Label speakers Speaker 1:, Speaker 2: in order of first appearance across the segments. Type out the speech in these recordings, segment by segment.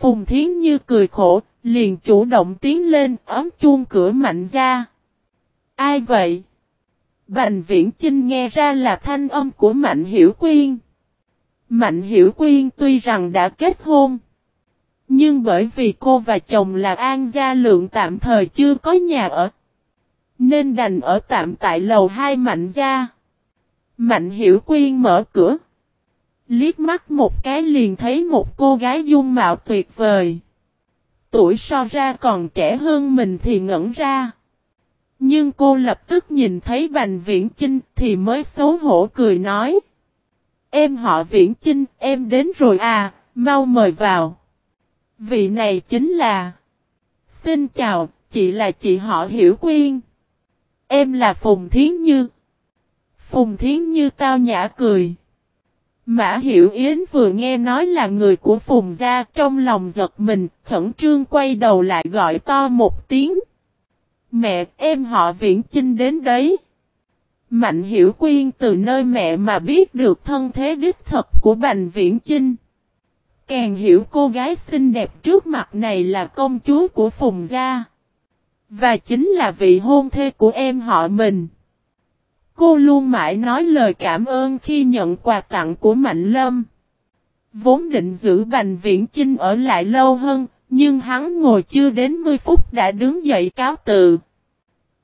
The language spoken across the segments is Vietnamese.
Speaker 1: Phùng Thiến Như cười khổ, liền chủ động tiến lên ấm chuông cửa mạnh ra. Ai vậy? Bành viễn Chinh nghe ra là thanh âm của Mạnh Hiểu Quyên. Mạnh Hiểu Quyên tuy rằng đã kết hôn. Nhưng bởi vì cô và chồng là An Gia Lượng tạm thời chưa có nhà ở. Nên đành ở tạm tại lầu hai Mạnh Gia. Mạnh Hiểu Quyên mở cửa. Liếc mắt một cái liền thấy một cô gái dung mạo tuyệt vời. Tuổi so ra còn trẻ hơn mình thì ngẩn ra. Nhưng cô lập tức nhìn thấy Bành Viễn Chinh thì mới xấu hổ cười nói. Em họ Viễn Chinh, em đến rồi à, mau mời vào. Vị này chính là... Xin chào, chị là chị họ Hiểu Quyên. Em là Phùng Thiến Như. Phùng Thiến Như tao nhã cười. Mã Hiểu Yến vừa nghe nói là người của Phùng Gia trong lòng giật mình, khẩn trương quay đầu lại gọi to một tiếng. Mẹ, em họ Viễn Chinh đến đấy. Mạnh Hiểu Quyên từ nơi mẹ mà biết được thân thế đích thật của Bành Viễn Chinh. Càng hiểu cô gái xinh đẹp trước mặt này là công chúa của Phùng Gia. Và chính là vị hôn thê của em họ mình. Cô luôn mãi nói lời cảm ơn khi nhận quà tặng của Mạnh Lâm. Vốn định giữ Bành Viễn Chinh ở lại lâu hơn, nhưng hắn ngồi chưa đến 10 phút đã đứng dậy cáo từ.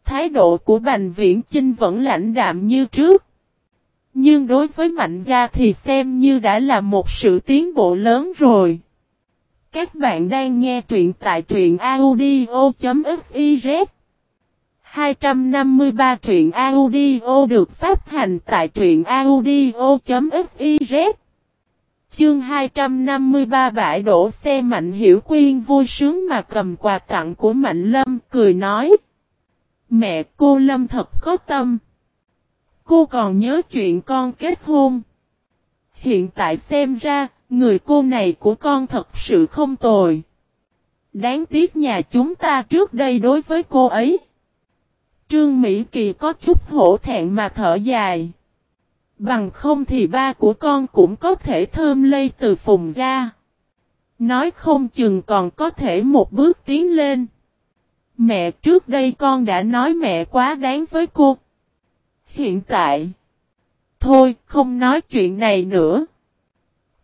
Speaker 1: Thái độ của Bành Viễn Chinh vẫn lãnh đạm như trước. Nhưng đối với Mạnh Gia thì xem như đã là một sự tiến bộ lớn rồi. Các bạn đang nghe truyện tại truyện audio.fif 253 truyện audio được phát hành tại truyện audio.fiz Chương 253 bãi đổ xe Mạnh Hiểu Quyên vui sướng mà cầm quà tặng của Mạnh Lâm, cười nói, Mẹ, cô Lâm thật có tâm. Cô còn nhớ chuyện con kết hôn. Hiện tại xem ra, Người cô này của con thật sự không tồi. Đáng tiếc nhà chúng ta trước đây đối với cô ấy Trương Mỹ Kỳ có chút hổ thẹn mà thở dài. Bằng không thì ba của con cũng có thể thơm lây từ phùng ra. Nói không chừng còn có thể một bước tiến lên. Mẹ trước đây con đã nói mẹ quá đáng với cô. Hiện tại. Thôi không nói chuyện này nữa.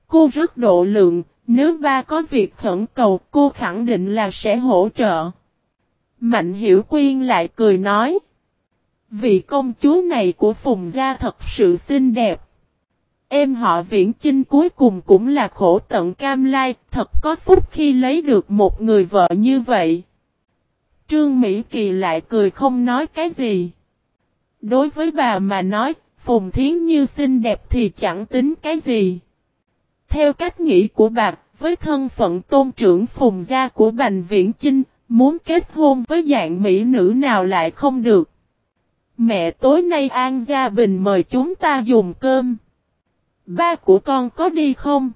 Speaker 1: Cô rất độ lượng, nếu ba có việc khẩn cầu cô khẳng định là sẽ hỗ trợ. Mạnh Hiểu Quyên lại cười nói. Vị công chúa này của Phùng Gia thật sự xinh đẹp. Em họ Viễn Chinh cuối cùng cũng là khổ tận cam lai, thật có phúc khi lấy được một người vợ như vậy. Trương Mỹ Kỳ lại cười không nói cái gì. Đối với bà mà nói, Phùng Thiến Như xinh đẹp thì chẳng tính cái gì. Theo cách nghĩ của bà, với thân phận tôn trưởng Phùng Gia của Bành Viễn Chinh, Muốn kết hôn với dạng mỹ nữ nào lại không được. Mẹ tối nay An Gia Bình mời chúng ta dùng cơm. Ba của con có đi không?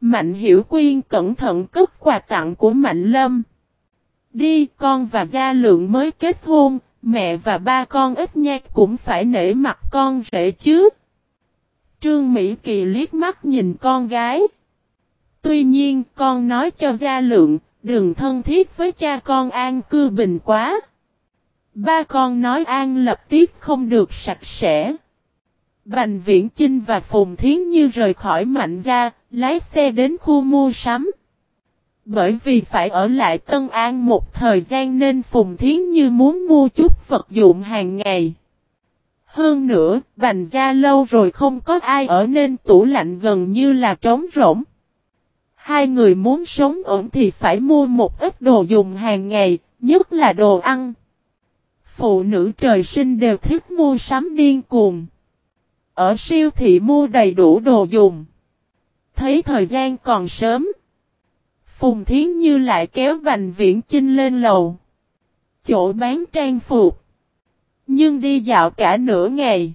Speaker 1: Mạnh Hiểu Quyên cẩn thận cất quà tặng của Mạnh Lâm. Đi con và Gia Lượng mới kết hôn, mẹ và ba con ít nhát cũng phải nể mặt con rể chứ. Trương Mỹ Kỳ liếc mắt nhìn con gái. Tuy nhiên con nói cho Gia Lượng, Đừng thân thiết với cha con An cư bình quá. Ba con nói An lập tiết không được sạch sẽ. Bành Viễn Chinh và Phùng Thiến Như rời khỏi mạnh ra, lái xe đến khu mua sắm. Bởi vì phải ở lại Tân An một thời gian nên Phùng Thiến Như muốn mua chút vật dụng hàng ngày. Hơn nữa, bành ra lâu rồi không có ai ở nên tủ lạnh gần như là trống rỗng. Hai người muốn sống ổn thì phải mua một ít đồ dùng hàng ngày, nhất là đồ ăn. Phụ nữ trời sinh đều thích mua sắm điên cuồng. Ở siêu thị mua đầy đủ đồ dùng. Thấy thời gian còn sớm. Phùng Thiến Như lại kéo Bành Viễn Chinh lên lầu. Chỗ bán trang phục. Nhưng đi dạo cả nửa ngày.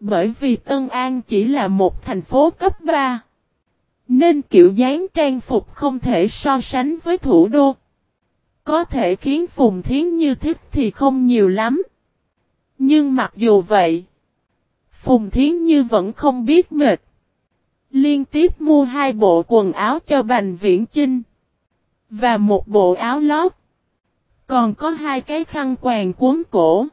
Speaker 1: Bởi vì Tân An chỉ là một thành phố cấp 3. Nên kiểu dáng trang phục không thể so sánh với thủ đô. Có thể khiến Phùng Thiến Như thích thì không nhiều lắm. Nhưng mặc dù vậy, Phùng Thiến Như vẫn không biết mệt. Liên tiếp mua hai bộ quần áo cho Bành Viễn Chinh. Và một bộ áo lót. Còn có hai cái khăn quàng cuốn cổ.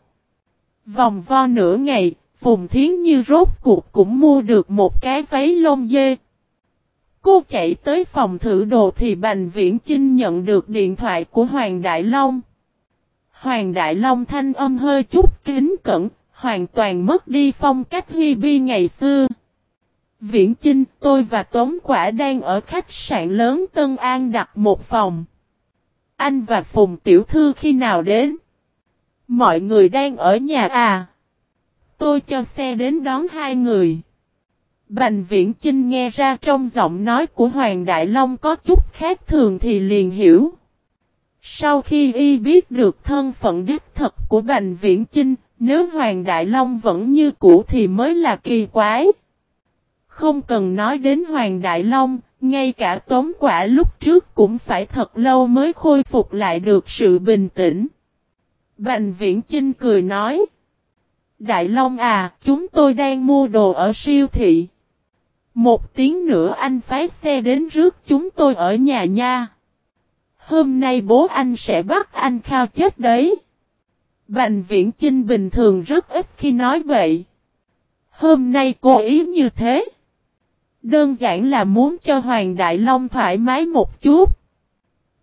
Speaker 1: Vòng vo nửa ngày, Phùng Thiến Như rốt cuộc cũng mua được một cái váy lông dê. Cô chạy tới phòng thử đồ thì Bành Viễn Chinh nhận được điện thoại của Hoàng Đại Long. Hoàng Đại Long thanh âm hơi chút kính cẩn, hoàn toàn mất đi phong cách huy bi ngày xưa. Viễn Chinh, tôi và Tống Quả đang ở khách sạn lớn Tân An đặt một phòng. Anh và Phùng Tiểu Thư khi nào đến? Mọi người đang ở nhà à? Tôi cho xe đến đón hai người. Bành Viễn Chinh nghe ra trong giọng nói của Hoàng Đại Long có chút khác thường thì liền hiểu. Sau khi y biết được thân phận đích thật của Bành Viễn Chinh, nếu Hoàng Đại Long vẫn như cũ thì mới là kỳ quái. Không cần nói đến Hoàng Đại Long, ngay cả tống quả lúc trước cũng phải thật lâu mới khôi phục lại được sự bình tĩnh. Bành Viễn Chinh cười nói. Đại Long à, chúng tôi đang mua đồ ở siêu thị. Một tiếng nữa anh phái xe đến rước chúng tôi ở nhà nha. Hôm nay bố anh sẽ bắt anh khao chết đấy. Bành viễn Trinh bình thường rất ít khi nói vậy. Hôm nay cô ý như thế. Đơn giản là muốn cho Hoàng Đại Long thoải mái một chút.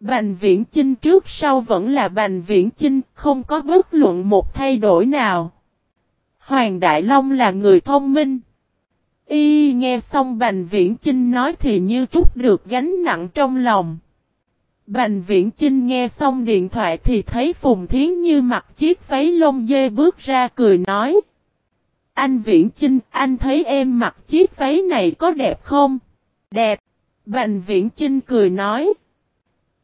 Speaker 1: Bành viễn Trinh trước sau vẫn là bành viễn Trinh, không có bất luận một thay đổi nào. Hoàng Đại Long là người thông minh. Y nghe xong Bành Viễn Chinh nói thì như trút được gánh nặng trong lòng. Bành Viễn Chinh nghe xong điện thoại thì thấy Phùng Thiến Như mặc chiếc váy lông dê bước ra cười nói. Anh Viễn Chinh, anh thấy em mặc chiếc váy này có đẹp không? Đẹp. Bành Viễn Chinh cười nói.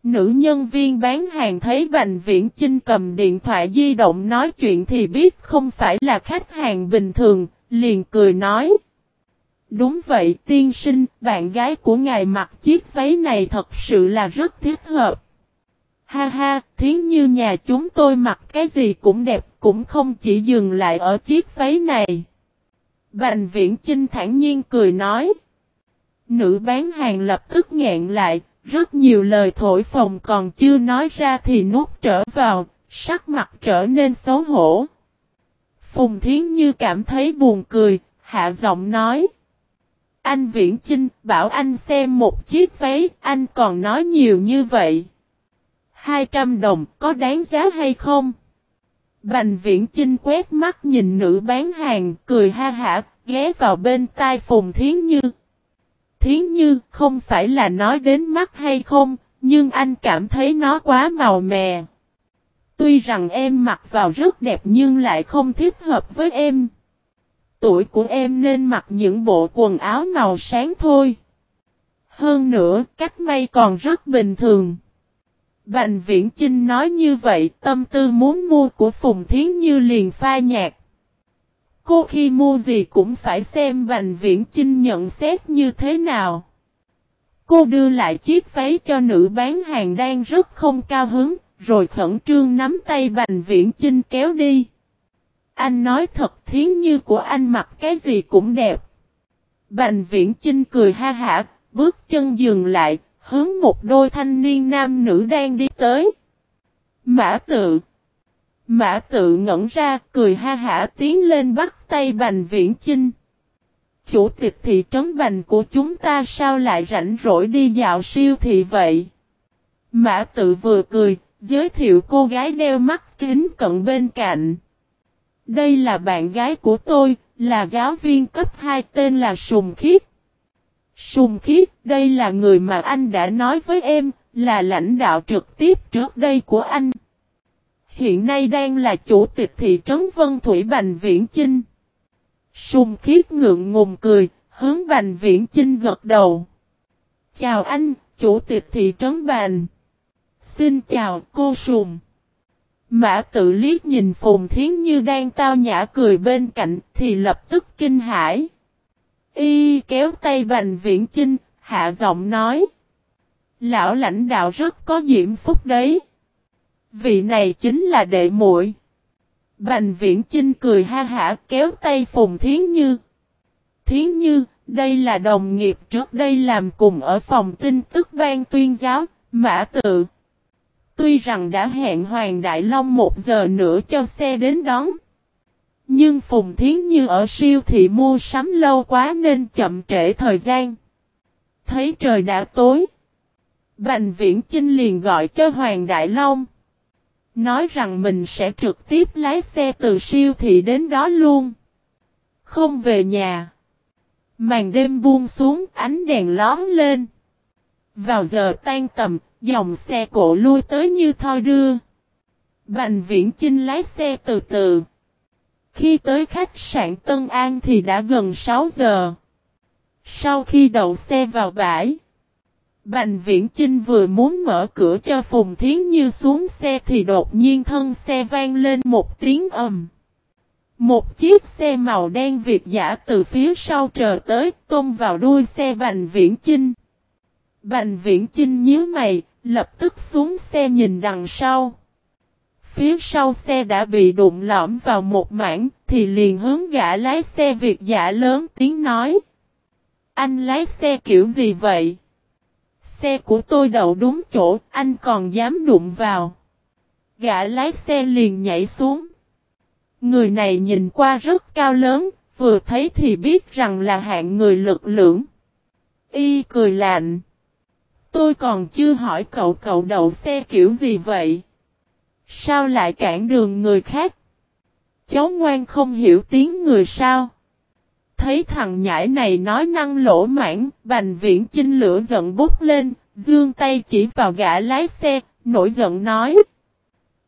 Speaker 1: Nữ nhân viên bán hàng thấy Bành Viễn Chinh cầm điện thoại di động nói chuyện thì biết không phải là khách hàng bình thường, liền cười nói. Đúng vậy tiên sinh, bạn gái của ngài mặc chiếc váy này thật sự là rất thích hợp. Ha ha, thiến như nhà chúng tôi mặc cái gì cũng đẹp, cũng không chỉ dừng lại ở chiếc váy này. Bành viễn Trinh thản nhiên cười nói. Nữ bán hàng lập tức nghẹn lại, rất nhiều lời thổi phồng còn chưa nói ra thì nuốt trở vào, sắc mặt trở nên xấu hổ. Phùng Thiến Như cảm thấy buồn cười, hạ giọng nói. Anh Viễn Chinh bảo anh xem một chiếc váy, anh còn nói nhiều như vậy. 200 đồng có đáng giá hay không? Bành Viễn Chinh quét mắt nhìn nữ bán hàng, cười ha hả, ghé vào bên tai Phùng Thiến Như. Thiến Như không phải là nói đến mắt hay không, nhưng anh cảm thấy nó quá màu mè. Tuy rằng em mặc vào rất đẹp nhưng lại không thích hợp với em. Tuổi của em nên mặc những bộ quần áo màu sáng thôi. Hơn nữa, cách may còn rất bình thường. Bành Viễn Chinh nói như vậy, tâm tư muốn mua của Phùng Thiến Như liền pha nhạc. Cô khi mua gì cũng phải xem Bành Viễn Chinh nhận xét như thế nào. Cô đưa lại chiếc váy cho nữ bán hàng đang rất không cao hứng, rồi khẩn trương nắm tay Bành Viễn Chinh kéo đi. Anh nói thật thiến như của anh mặc cái gì cũng đẹp. Bành viễn Trinh cười ha hả, bước chân dừng lại, hướng một đôi thanh niên nam nữ đang đi tới. Mã tự. Mã tự ngẩn ra, cười ha hả tiến lên bắt tay Bành Viễn Chinh. Chủ tịch thị trấn Bành của chúng ta sao lại rảnh rỗi đi dạo siêu thị vậy? Mã tự vừa cười, giới thiệu cô gái đeo mắt kính cận bên cạnh. Đây là bạn gái của tôi, là giáo viên cấp 2 tên là Sùng Khiết. Sùng Khiết, đây là người mà anh đã nói với em, là lãnh đạo trực tiếp trước đây của anh. Hiện nay đang là chủ tịch thị trấn Vân Thủy Bành Viễn Chinh. Sùng Khiết ngượng ngùng cười, hướng Bành Viễn Chinh gật đầu. Chào anh, chủ tịch thị trấn Bành. Xin chào cô Sùng. Mã tự liếc nhìn Phùng Thiến Như đang tao nhã cười bên cạnh thì lập tức kinh hãi. Y kéo tay Bành Viễn Chinh, hạ giọng nói. Lão lãnh đạo rất có diễm phúc đấy. Vị này chính là đệ muội. Bành Viễn Chinh cười ha hả kéo tay Phùng Thiến Như. Thiến Như, Đây là đồng nghiệp trước đây làm cùng ở phòng tin tức ban tuyên giáo, Mã Tự. Tuy rằng đã hẹn Hoàng Đại Long một giờ nữa cho xe đến đón. Nhưng Phùng Thiến Như ở siêu thị mua sắm lâu quá nên chậm trễ thời gian. Thấy trời đã tối. Bành Viễn Chinh liền gọi cho Hoàng Đại Long. Nói rằng mình sẽ trực tiếp lái xe từ siêu thị đến đó luôn. Không về nhà. Màn đêm buông xuống ánh đèn lóm lên. Vào giờ tan tầm, dòng xe cổ lui tới như thoi đưa. Bành viễn chinh lái xe từ từ. Khi tới khách sạn Tân An thì đã gần 6 giờ. Sau khi đậu xe vào bãi. Bành viễn chinh vừa muốn mở cửa cho Phùng Thiến Như xuống xe thì đột nhiên thân xe vang lên một tiếng ầm. Một chiếc xe màu đen Việt giả từ phía sau chờ tới tôm vào đuôi xe Bành Viễn Chinh. Bành Viễn Chinh nhíu mày, lập tức xuống xe nhìn đằng sau. Phía sau xe đã bị đụng lõm vào một mảng, thì liền hướng gã lái xe Việt giả lớn tiếng nói. Anh lái xe kiểu gì vậy? Xe của tôi đậu đúng chỗ, anh còn dám đụng vào. Gã lái xe liền nhảy xuống. Người này nhìn qua rất cao lớn, vừa thấy thì biết rằng là hạng người lực lưỡng. Y cười lạnh. Tôi còn chưa hỏi cậu cậu đậu xe kiểu gì vậy? Sao lại cản đường người khác? Cháu ngoan không hiểu tiếng người sao? Thấy thằng nhãi này nói năng lỗ mãn, bành viễn chinh lửa giận bút lên, dương tay chỉ vào gã lái xe, nổi giận nói.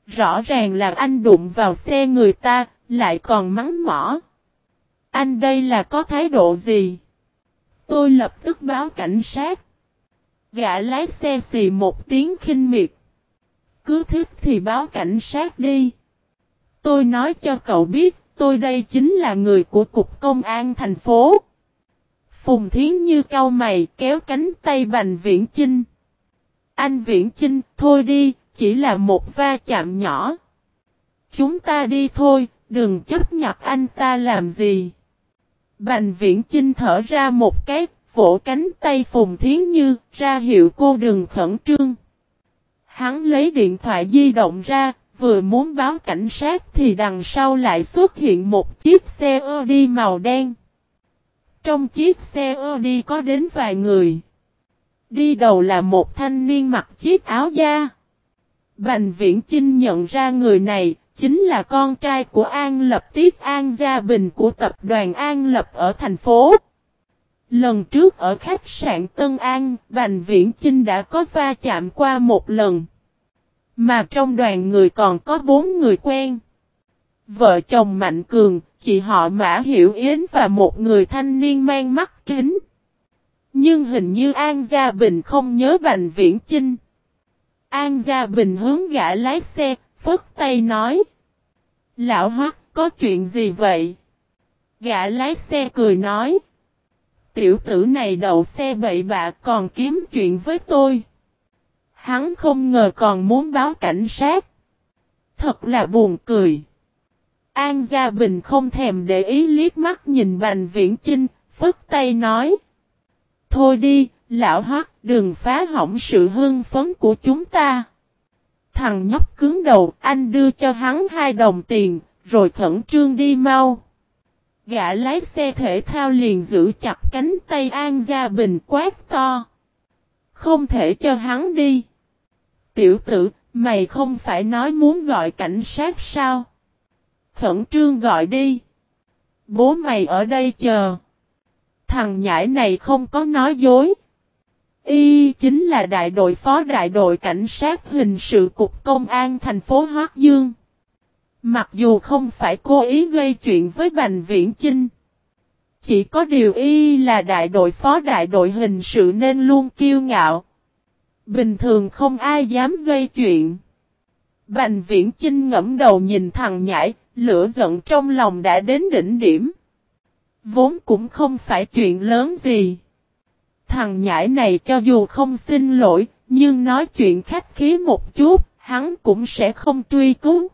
Speaker 1: Rõ ràng là anh đụng vào xe người ta, lại còn mắng mỏ. Anh đây là có thái độ gì? Tôi lập tức báo cảnh sát. Gã lái xe xì một tiếng khinh miệt. Cứ thích thì báo cảnh sát đi. Tôi nói cho cậu biết, tôi đây chính là người của Cục Công an thành phố. Phùng Thiến Như cau mày kéo cánh tay Bành Viễn Chinh. Anh Viễn Chinh, thôi đi, chỉ là một va chạm nhỏ. Chúng ta đi thôi, đừng chấp nhặt anh ta làm gì. Bành Viễn Chinh thở ra một cái, vỗ cánh tay Phùng Thiến Như, ra hiệu cô đừng khẩn trương. Hắn lấy điện thoại di động ra, vừa muốn báo cảnh sát thì đằng sau lại xuất hiện một chiếc xe Audi màu đen. Trong chiếc xe Audi có đến vài người. Đi đầu là một thanh niên mặc chiếc áo da. Bành viễn Chinh nhận ra người này, chính là con trai của An Lập Tiết An Gia Bình của tập đoàn An Lập ở thành phố. Lần trước ở khách sạn Tân An, Bành Viễn Chinh đã có va chạm qua một lần. Mà trong đoàn người còn có bốn người quen. Vợ chồng Mạnh Cường, chị họ Mã Hiểu Yến và một người thanh niên mang mắt kính. Nhưng hình như An Gia Bình không nhớ Bành Viễn Chinh. An Gia Bình hướng gã lái xe, phất tay nói. Lão Hoắc có chuyện gì vậy? Gã lái xe cười nói. Tiểu tử này đậu xe bậy bạ còn kiếm chuyện với tôi. Hắn không ngờ còn muốn báo cảnh sát. Thật là buồn cười. An Gia Bình không thèm để ý liếc mắt nhìn Bành Viễn Chinh, phất tay nói. Thôi đi, lão hoắc đừng phá hỏng sự hưng phấn của chúng ta. Thằng nhóc cứng đầu, anh đưa cho hắn hai đồng tiền, rồi khẩn trương đi mau. Gã lái xe thể thao liền giữ chặt cánh tay An Gia Bình quát to. Không thể cho hắn đi. Tiểu tử, mày không phải nói muốn gọi cảnh sát sao? Khẩn trương gọi đi. Bố mày ở đây chờ. Thằng nhãi này không có nói dối. Y chính là đại đội phó đại đội cảnh sát hình sự cục công an thành phố Hoác Dương. Mặc dù không phải cố ý gây chuyện với Bành Viễn Chinh. Chỉ có điều y là đại đội phó đại đội hình sự nên luôn kiêu ngạo. Bình thường không ai dám gây chuyện. Bành Viễn Chinh ngẫm đầu nhìn thằng nhãi, lửa giận trong lòng đã đến đỉnh điểm. Vốn cũng không phải chuyện lớn gì. Thằng nhãi này cho dù không xin lỗi, nhưng nói chuyện khách khí một chút, hắn cũng sẽ không truy cứu.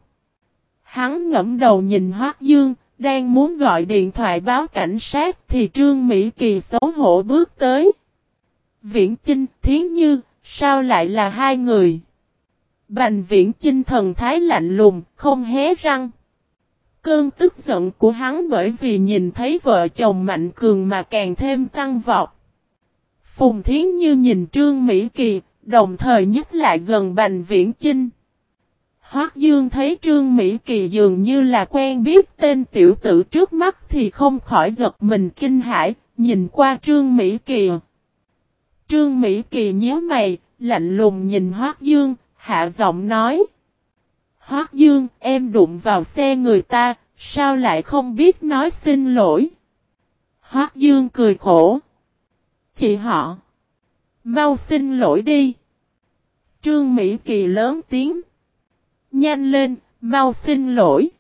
Speaker 1: Hắn ngẫm đầu nhìn Hoác Dương, đang muốn gọi điện thoại báo cảnh sát thì Trương Mỹ Kỳ xấu hổ bước tới. Viễn Chinh, Thiến Như, sao lại là hai người? Bành Viễn Chinh thần thái lạnh lùng, không hé răng. Cơn tức giận của hắn bởi vì nhìn thấy vợ chồng Mạnh Cường mà càng thêm tăng vọt. Phùng Thiến Như nhìn Trương Mỹ Kỳ, đồng thời nhích lại gần Bành Viễn Chinh. Hoác Dương thấy Trương Mỹ Kỳ dường như là quen biết tên tiểu tử trước mắt thì không khỏi giật mình kinh hãi, nhìn qua Trương Mỹ Kỳ. Trương Mỹ Kỳ nhớ mày, lạnh lùng nhìn Hoác Dương, hạ giọng nói. Hoác Dương, em đụng vào xe người ta, sao lại không biết nói xin lỗi? Hoác Dương cười khổ. Chị họ. Mau xin lỗi đi. Trương Mỹ Kỳ lớn tiếng. Nhanh lên, mau xin lỗi.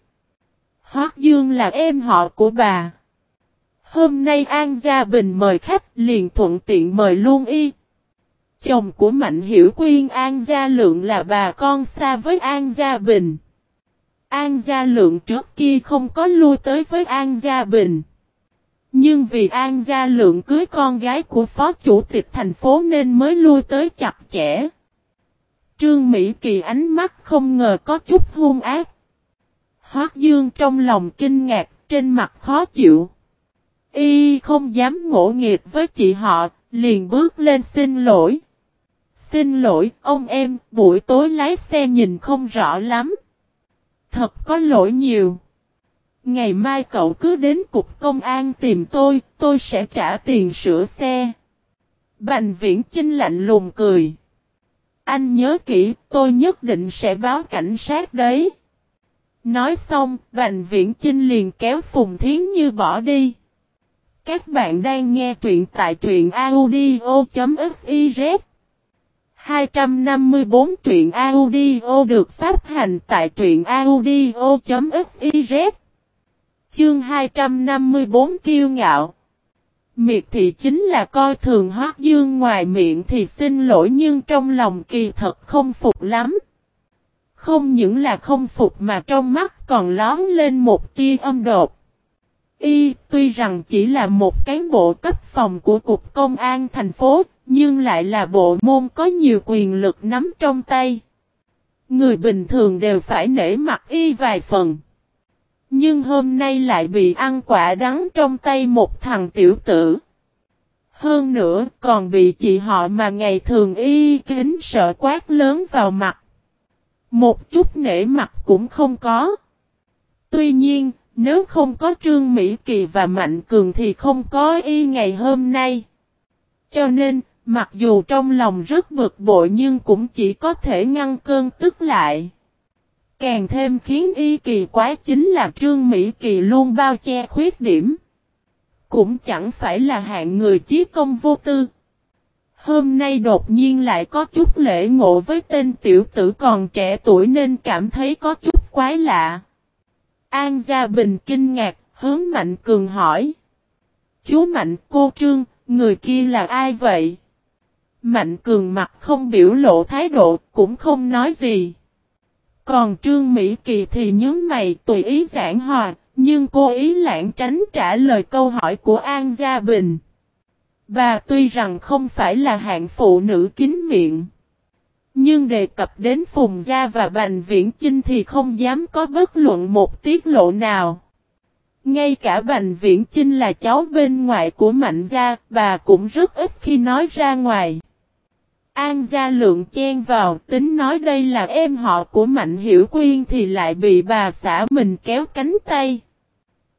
Speaker 1: Hoác Dương là em họ của bà. Hôm nay An Gia Bình mời khách liền thuận tiện mời luôn y. Chồng của Mạnh Hiểu Quyên An Gia Lượng là bà con xa với An Gia Bình. An Gia Lượng trước kia không có lui tới với An Gia Bình. Nhưng vì An Gia Lượng cưới con gái của Phó Chủ tịch thành phố nên mới lui tới chặt chẽ. Trương Mỹ Kỳ ánh mắt không ngờ có chút hung ác. Hoác Dương trong lòng kinh ngạc, trên mặt khó chịu. Y không dám ngỗ nghiệt với chị họ, liền bước lên xin lỗi. Xin lỗi, ông em, buổi tối lái xe nhìn không rõ lắm. Thật có lỗi nhiều. Ngày mai cậu cứ đến cục công an tìm tôi, tôi sẽ trả tiền sửa xe. Bành viễn chinh lạnh lùng cười. Anh nhớ kỹ, tôi nhất định sẽ báo cảnh sát đấy. Nói xong, Bành Viễn Chinh liền kéo Phùng Thiến Như bỏ đi. Các bạn đang nghe truyện tại truyện audio.fiz 254 truyện audio được phát hành tại truyện audio.fiz Chương 254 kiêu ngạo Miệt thị chính là coi thường hoác dương ngoài miệng thì xin lỗi nhưng trong lòng kỳ thật không phục lắm. Không những là không phục mà trong mắt còn lón lên một tia âm đột. Y tuy rằng chỉ là một cán bộ cấp phòng của Cục Công an thành phố, nhưng lại là bộ môn có nhiều quyền lực nắm trong tay. Người bình thường đều phải nể mặt Y vài phần. Nhưng hôm nay lại bị ăn quả đắng trong tay một thằng tiểu tử. Hơn nữa còn bị chị họ mà ngày thường y kính sợ quát lớn vào mặt. Một chút nể mặt cũng không có. Tuy nhiên, nếu không có Trương Mỹ Kỳ và Mạnh Cường thì không có y ngày hôm nay. Cho nên, mặc dù trong lòng rất bực bội nhưng cũng chỉ có thể ngăn cơn tức lại. Càng thêm khiến y kỳ quái chính là Trương Mỹ Kỳ luôn bao che khuyết điểm. Cũng chẳng phải là hạng người chí công vô tư. Hôm nay đột nhiên lại có chút lễ ngộ với tên tiểu tử còn trẻ tuổi nên cảm thấy có chút quái lạ. An Gia Bình kinh ngạc, hướng Mạnh Cường hỏi. Chú Mạnh cô Trương, người kia là ai vậy? Mạnh Cường mặt không biểu lộ thái độ, cũng không nói gì. Còn Trương Mỹ Kỳ thì nhớ mày tùy ý giảng hòa, nhưng cô ý lãng tránh trả lời câu hỏi của An Gia Bình. Bà tuy rằng không phải là hạng phụ nữ kín miệng. Nhưng đề cập đến Phùng Gia và Bành Viễn Chinh thì không dám có bất luận một tiết lộ nào. Ngay cả Bành Viễn Chinh là cháu bên ngoại của Mạnh Gia, bà cũng rất ít khi nói ra ngoài. An Gia Lượng chen vào tính nói đây là em họ của Mạnh Hiểu Quyên thì lại bị bà xã mình kéo cánh tay.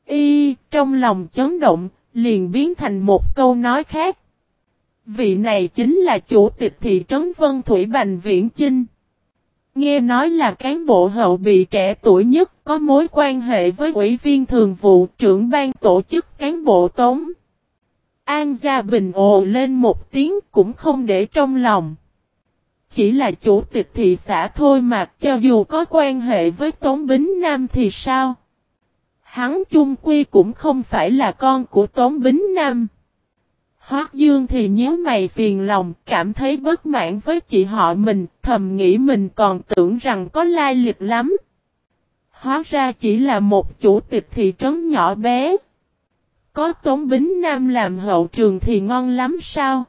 Speaker 1: Y, trong lòng chấn động, liền biến thành một câu nói khác. Vị này chính là chủ tịch thị trấn Vân Thủy Bành Viễn Chinh. Nghe nói là cán bộ hậu bị trẻ tuổi nhất có mối quan hệ với ủy viên thường vụ trưởng ban tổ chức cán bộ tống. An Gia Bình ồ lên một tiếng cũng không để trong lòng. Chỉ là chủ tịch thị xã thôi mà cho dù có quan hệ với Tống Bính Nam thì sao? Hắn chung quy cũng không phải là con của Tống Bính Nam. Hoác Dương thì nhớ mày phiền lòng, cảm thấy bất mãn với chị họ mình, thầm nghĩ mình còn tưởng rằng có lai lịch lắm. Hóa ra chỉ là một chủ tịch thị trấn nhỏ bé. Có Tống Bính Nam làm hậu trường thì ngon lắm sao?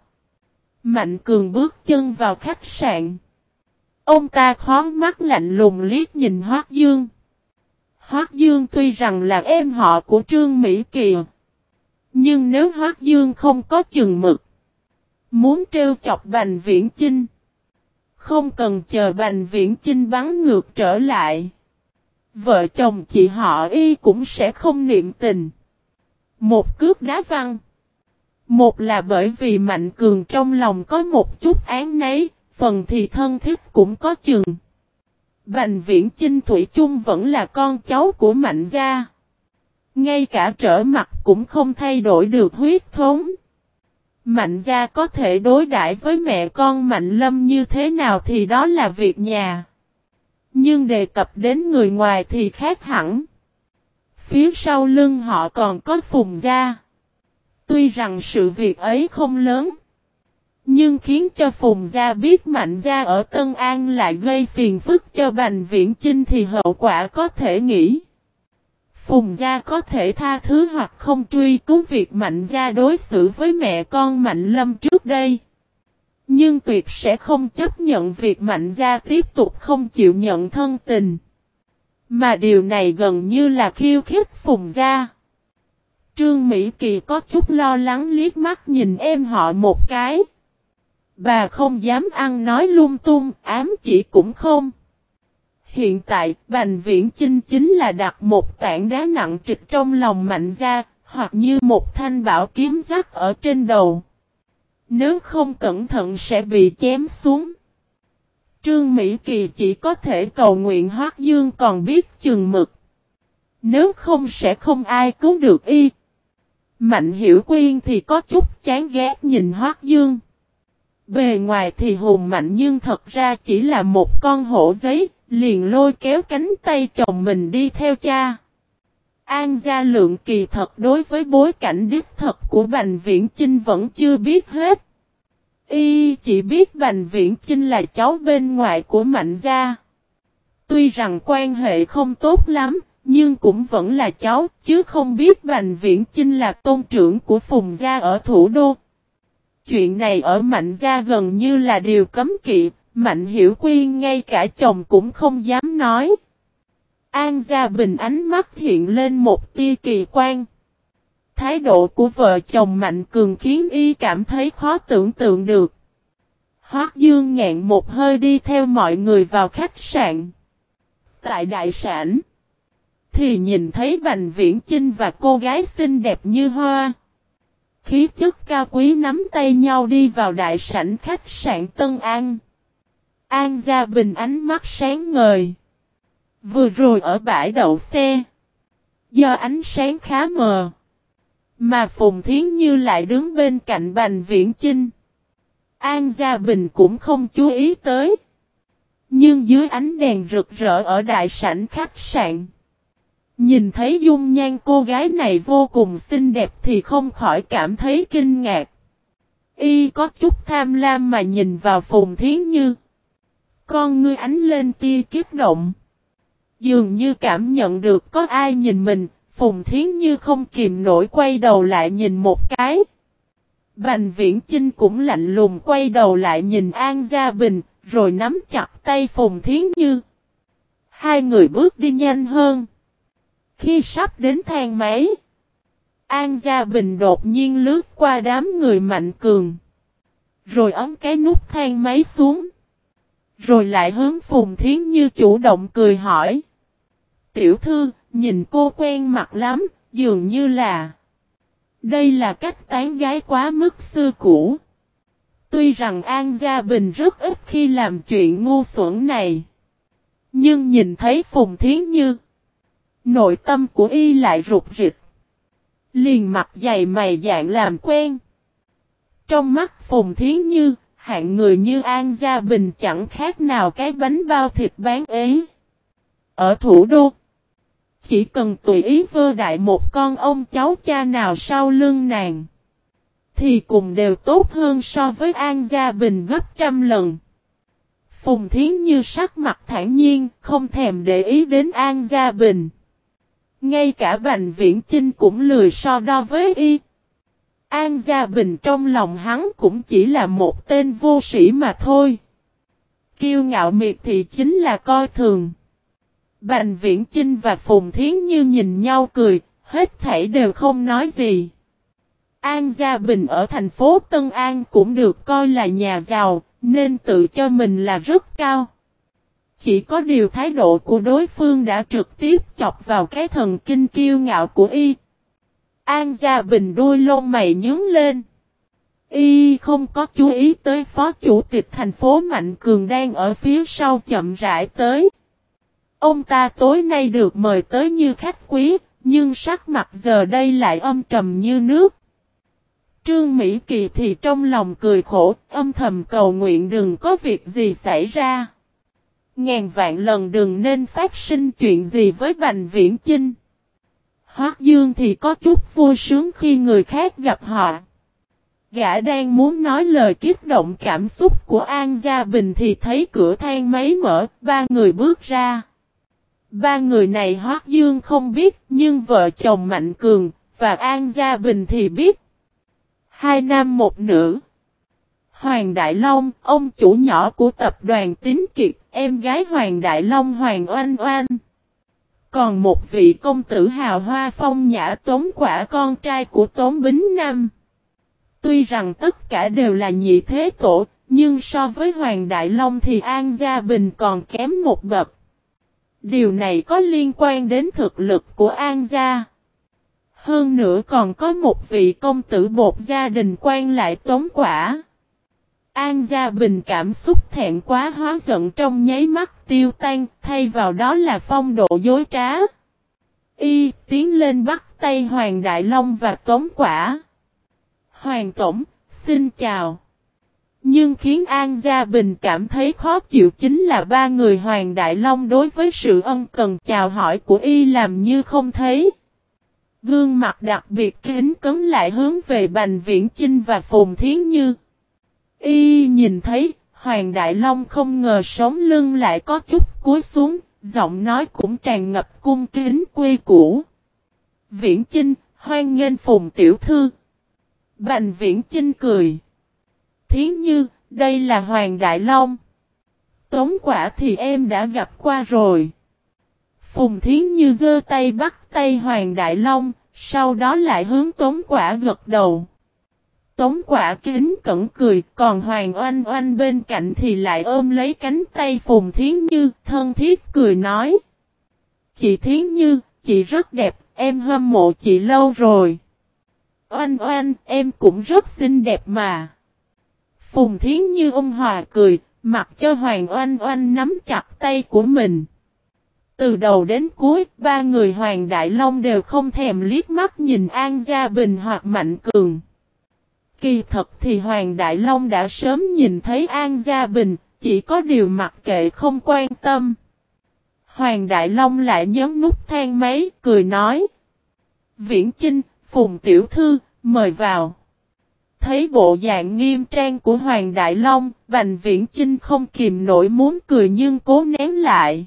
Speaker 1: Mạnh Cường bước chân vào khách sạn. Ông ta khó mắt lạnh lùng liếc nhìn Hoác Dương. Hoác Dương tuy rằng là em họ của Trương Mỹ Kỳ. Nhưng nếu Hoác Dương không có chừng mực. Muốn trêu chọc Bành Viễn Chinh. Không cần chờ Bành Viễn Chinh bắn ngược trở lại. Vợ chồng chị họ y cũng sẽ không niệm tình. Một cước đá văng. Một là bởi vì Mạnh Cường trong lòng có một chút án nấy, phần thì thân thiết cũng có chừng. Bành viễn Chinh Thủy chung vẫn là con cháu của Mạnh gia. Ngay cả trở mặt cũng không thay đổi được huyết thống. Mạnh gia có thể đối đãi với mẹ con Mạnh Lâm như thế nào thì đó là việc nhà. Nhưng đề cập đến người ngoài thì khác hẳn. Phía sau lưng họ còn có phùng gia. Tuy rằng sự việc ấy không lớn. Nhưng khiến cho Phùng Gia biết Mạnh Gia ở Tân An lại gây phiền phức cho Bành Viễn Chinh thì hậu quả có thể nghĩ. Phùng Gia có thể tha thứ hoặc không truy cứu việc Mạnh Gia đối xử với mẹ con Mạnh Lâm trước đây. Nhưng tuyệt sẽ không chấp nhận việc Mạnh Gia tiếp tục không chịu nhận thân tình. Mà điều này gần như là khiêu khích Phùng Gia. Trương Mỹ Kỳ có chút lo lắng liếc mắt nhìn em họ một cái. Bà không dám ăn nói lung tung, ám chỉ cũng không. Hiện tại, Bành Viễn Chinh chính là đặt một tảng đá nặng trịch trong lòng mạnh ra, hoặc như một thanh bảo kiếm rắc ở trên đầu. Nếu không cẩn thận sẽ bị chém xuống. Trương Mỹ Kỳ chỉ có thể cầu nguyện Hoác Dương còn biết chừng mực. Nếu không sẽ không ai cứu được y. Mạnh Hiểu Quyên thì có chút chán ghét nhìn Hoác Dương. Bề ngoài thì hùng mạnh nhưng thật ra chỉ là một con hổ giấy, liền lôi kéo cánh tay chồng mình đi theo cha. An gia lượng kỳ thật đối với bối cảnh đích thật của Bành Viễn Chinh vẫn chưa biết hết. Y chỉ biết Bành Viễn Chinh là cháu bên ngoài của Mạnh gia. Tuy rằng quan hệ không tốt lắm, nhưng cũng vẫn là cháu, chứ không biết Bành Viễn Chinh là tôn trưởng của Phùng gia ở thủ đô. Chuyện này ở Mạnh gia gần như là điều cấm kỵ, Mạnh Hiểu Quyên ngay cả chồng cũng không dám nói. An Gia Bình ánh mắt hiện lên một tia kỳ quan. Thái độ của vợ chồng Mạnh Cường khiến y cảm thấy khó tưởng tượng được. Hoác Dương ngẹn một hơi đi theo mọi người vào khách sạn. Tại đại sản, thì nhìn thấy Bành Viễn Chinh và cô gái xinh đẹp như hoa. Khí chất cao quý nắm tay nhau đi vào đại sảnh khách sạn Tân An. An Gia Bình ánh mắt sáng ngời. Vừa rồi ở bãi đậu xe. Do ánh sáng khá mờ. Mà Phùng Thiến Như lại đứng bên cạnh Bành Viễn Chinh. An Gia Bình cũng không chú ý tới. Nhưng dưới ánh đèn rực rỡ ở đại sảnh khách sạn. Nhìn thấy dung nhan cô gái này vô cùng xinh đẹp thì không khỏi cảm thấy kinh ngạc. Y có chút tham lam mà nhìn vào Phùng Thiến Như. Con ngươi ánh lên tia kiếp động. Dường như cảm nhận được có ai nhìn mình, Phùng Thiến Như không kìm nổi quay đầu lại nhìn một cái. Bành Viễn Chinh cũng lạnh lùng quay đầu lại nhìn An Gia Bình, rồi nắm chặt tay Phùng Thiến Như. Hai người bước đi nhanh hơn. Khi sắp đến thang máy, An Gia Bình đột nhiên lướt qua đám người mạnh cường. Rồi ấm cái nút thang máy xuống. Rồi lại hướng Phùng Thiến Như chủ động cười hỏi. Tiểu thư, nhìn cô quen mặt lắm, dường như là... Đây là cách tán gái quá mức xưa cũ. Tuy rằng An Gia Bình rất ít khi làm chuyện ngu xuẩn này. Nhưng nhìn thấy Phùng Thiến Như. Nội tâm của y lại rụt rịch. Liền mặt dày mày dạng làm quen. Trong mắt Phùng Thiến Như, hạng người như An Gia Bình chẳng khác nào cái bánh bao thịt bán ế. Ở thủ đô, chỉ cần tùy ý vơ đại một con ông cháu cha nào sau lưng nàng, thì cùng đều tốt hơn so với An Gia Bình gấp trăm lần. Phùng Thiến Như sắc mặt thản nhiên, không thèm để ý đến An Gia Bình. Ngay cả Bành Viễn Chinh cũng lười so đo với y. An Gia Bình trong lòng hắn cũng chỉ là một tên vô sĩ mà thôi. Kiêu ngạo miệt thì chính là coi thường. Bành Viễn Chinh và Phùng Thiến Như nhìn nhau cười, hết thảy đều không nói gì. An Gia Bình ở thành phố Tân An cũng được coi là nhà giàu, nên tự cho mình là rất cao. Chỉ có điều thái độ của đối phương đã trực tiếp chọc vào cái thần kinh kiêu ngạo của y. An Gia Bình đuôi lông mày nhướng lên. Y không có chú ý tới phó chủ tịch thành phố Mạnh Cường đang ở phía sau chậm rãi tới. Ông ta tối nay được mời tới như khách quý, nhưng sắc mặt giờ đây lại âm trầm như nước. Trương Mỹ Kỳ thì trong lòng cười khổ, âm thầm cầu nguyện đừng có việc gì xảy ra. Ngàn vạn lần đừng nên phát sinh chuyện gì với Bành Viễn Chinh. Hoác Dương thì có chút vui sướng khi người khác gặp họ. Gã đang muốn nói lời kích động cảm xúc của An Gia Bình thì thấy cửa thang máy mở, ba người bước ra. Ba người này Hoác Dương không biết, nhưng vợ chồng Mạnh Cường và An Gia Bình thì biết. Hai nam một nữ. Hoàng Đại Long, ông chủ nhỏ của tập đoàn Tín Kiệt, em gái Hoàng Đại Long Hoàng Oanh Oanh. Còn một vị công tử hào hoa phong nhã tống quả con trai của Tống Bính Nam. Tuy rằng tất cả đều là nhị thế tổ, nhưng so với Hoàng Đại Long thì An Gia Bình còn kém một bậc. Điều này có liên quan đến thực lực của An Gia. Hơn nữa còn có một vị công tử bột gia đình quan lại tống quả. An Gia Bình cảm xúc thẹn quá hóa giận trong nháy mắt tiêu tan, thay vào đó là phong độ dối trá. Y tiến lên bắt tay Hoàng Đại Long và Tống Quả. Hoàng Tổng, xin chào. Nhưng khiến An Gia Bình cảm thấy khó chịu chính là ba người Hoàng Đại Long đối với sự ân cần chào hỏi của Y làm như không thấy. Gương mặt đặc biệt kính cấm lại hướng về Bành Viễn Chinh và Phùng Thiến Như. Y nhìn thấy, Hoàng Đại Long không ngờ sống lưng lại có chút cúi xuống, giọng nói cũng tràn ngập cung kính quê cũ. Viễn Chinh, hoan nghênh Phùng Tiểu Thư. Bành Viễn Chinh cười. Thiến Như, đây là Hoàng Đại Long. Tống quả thì em đã gặp qua rồi. Phùng Thiến Như giơ tay bắt tay Hoàng Đại Long, sau đó lại hướng Tống Quả gật đầu. Tống Quả kính cẩn cười, còn Hoàng Oanh Oanh bên cạnh thì lại ôm lấy cánh tay Phùng Thiến Như, thân thiết cười nói. Chị Thiến Như, chị rất đẹp, em hâm mộ chị lâu rồi. Oanh Oanh, em cũng rất xinh đẹp mà. Phùng Thiến Như ôm Hòa cười, mặc cho Hoàng Oanh Oanh nắm chặt tay của mình. Từ đầu đến cuối, ba người Hoàng Đại Long đều không thèm liếc mắt nhìn An Gia Bình hoặc Mạnh Cường. Kỳ thật thì Hoàng Đại Long đã sớm nhìn thấy An Gia Bình, chỉ có điều mặc kệ không quan tâm. Hoàng Đại Long lại nhấn nút thang máy, cười nói. Viễn Chinh, Phùng Tiểu Thư, mời vào. Thấy bộ dạng nghiêm trang của Hoàng Đại Long, Bành Viễn Chinh không kìm nổi muốn cười nhưng cố nén lại.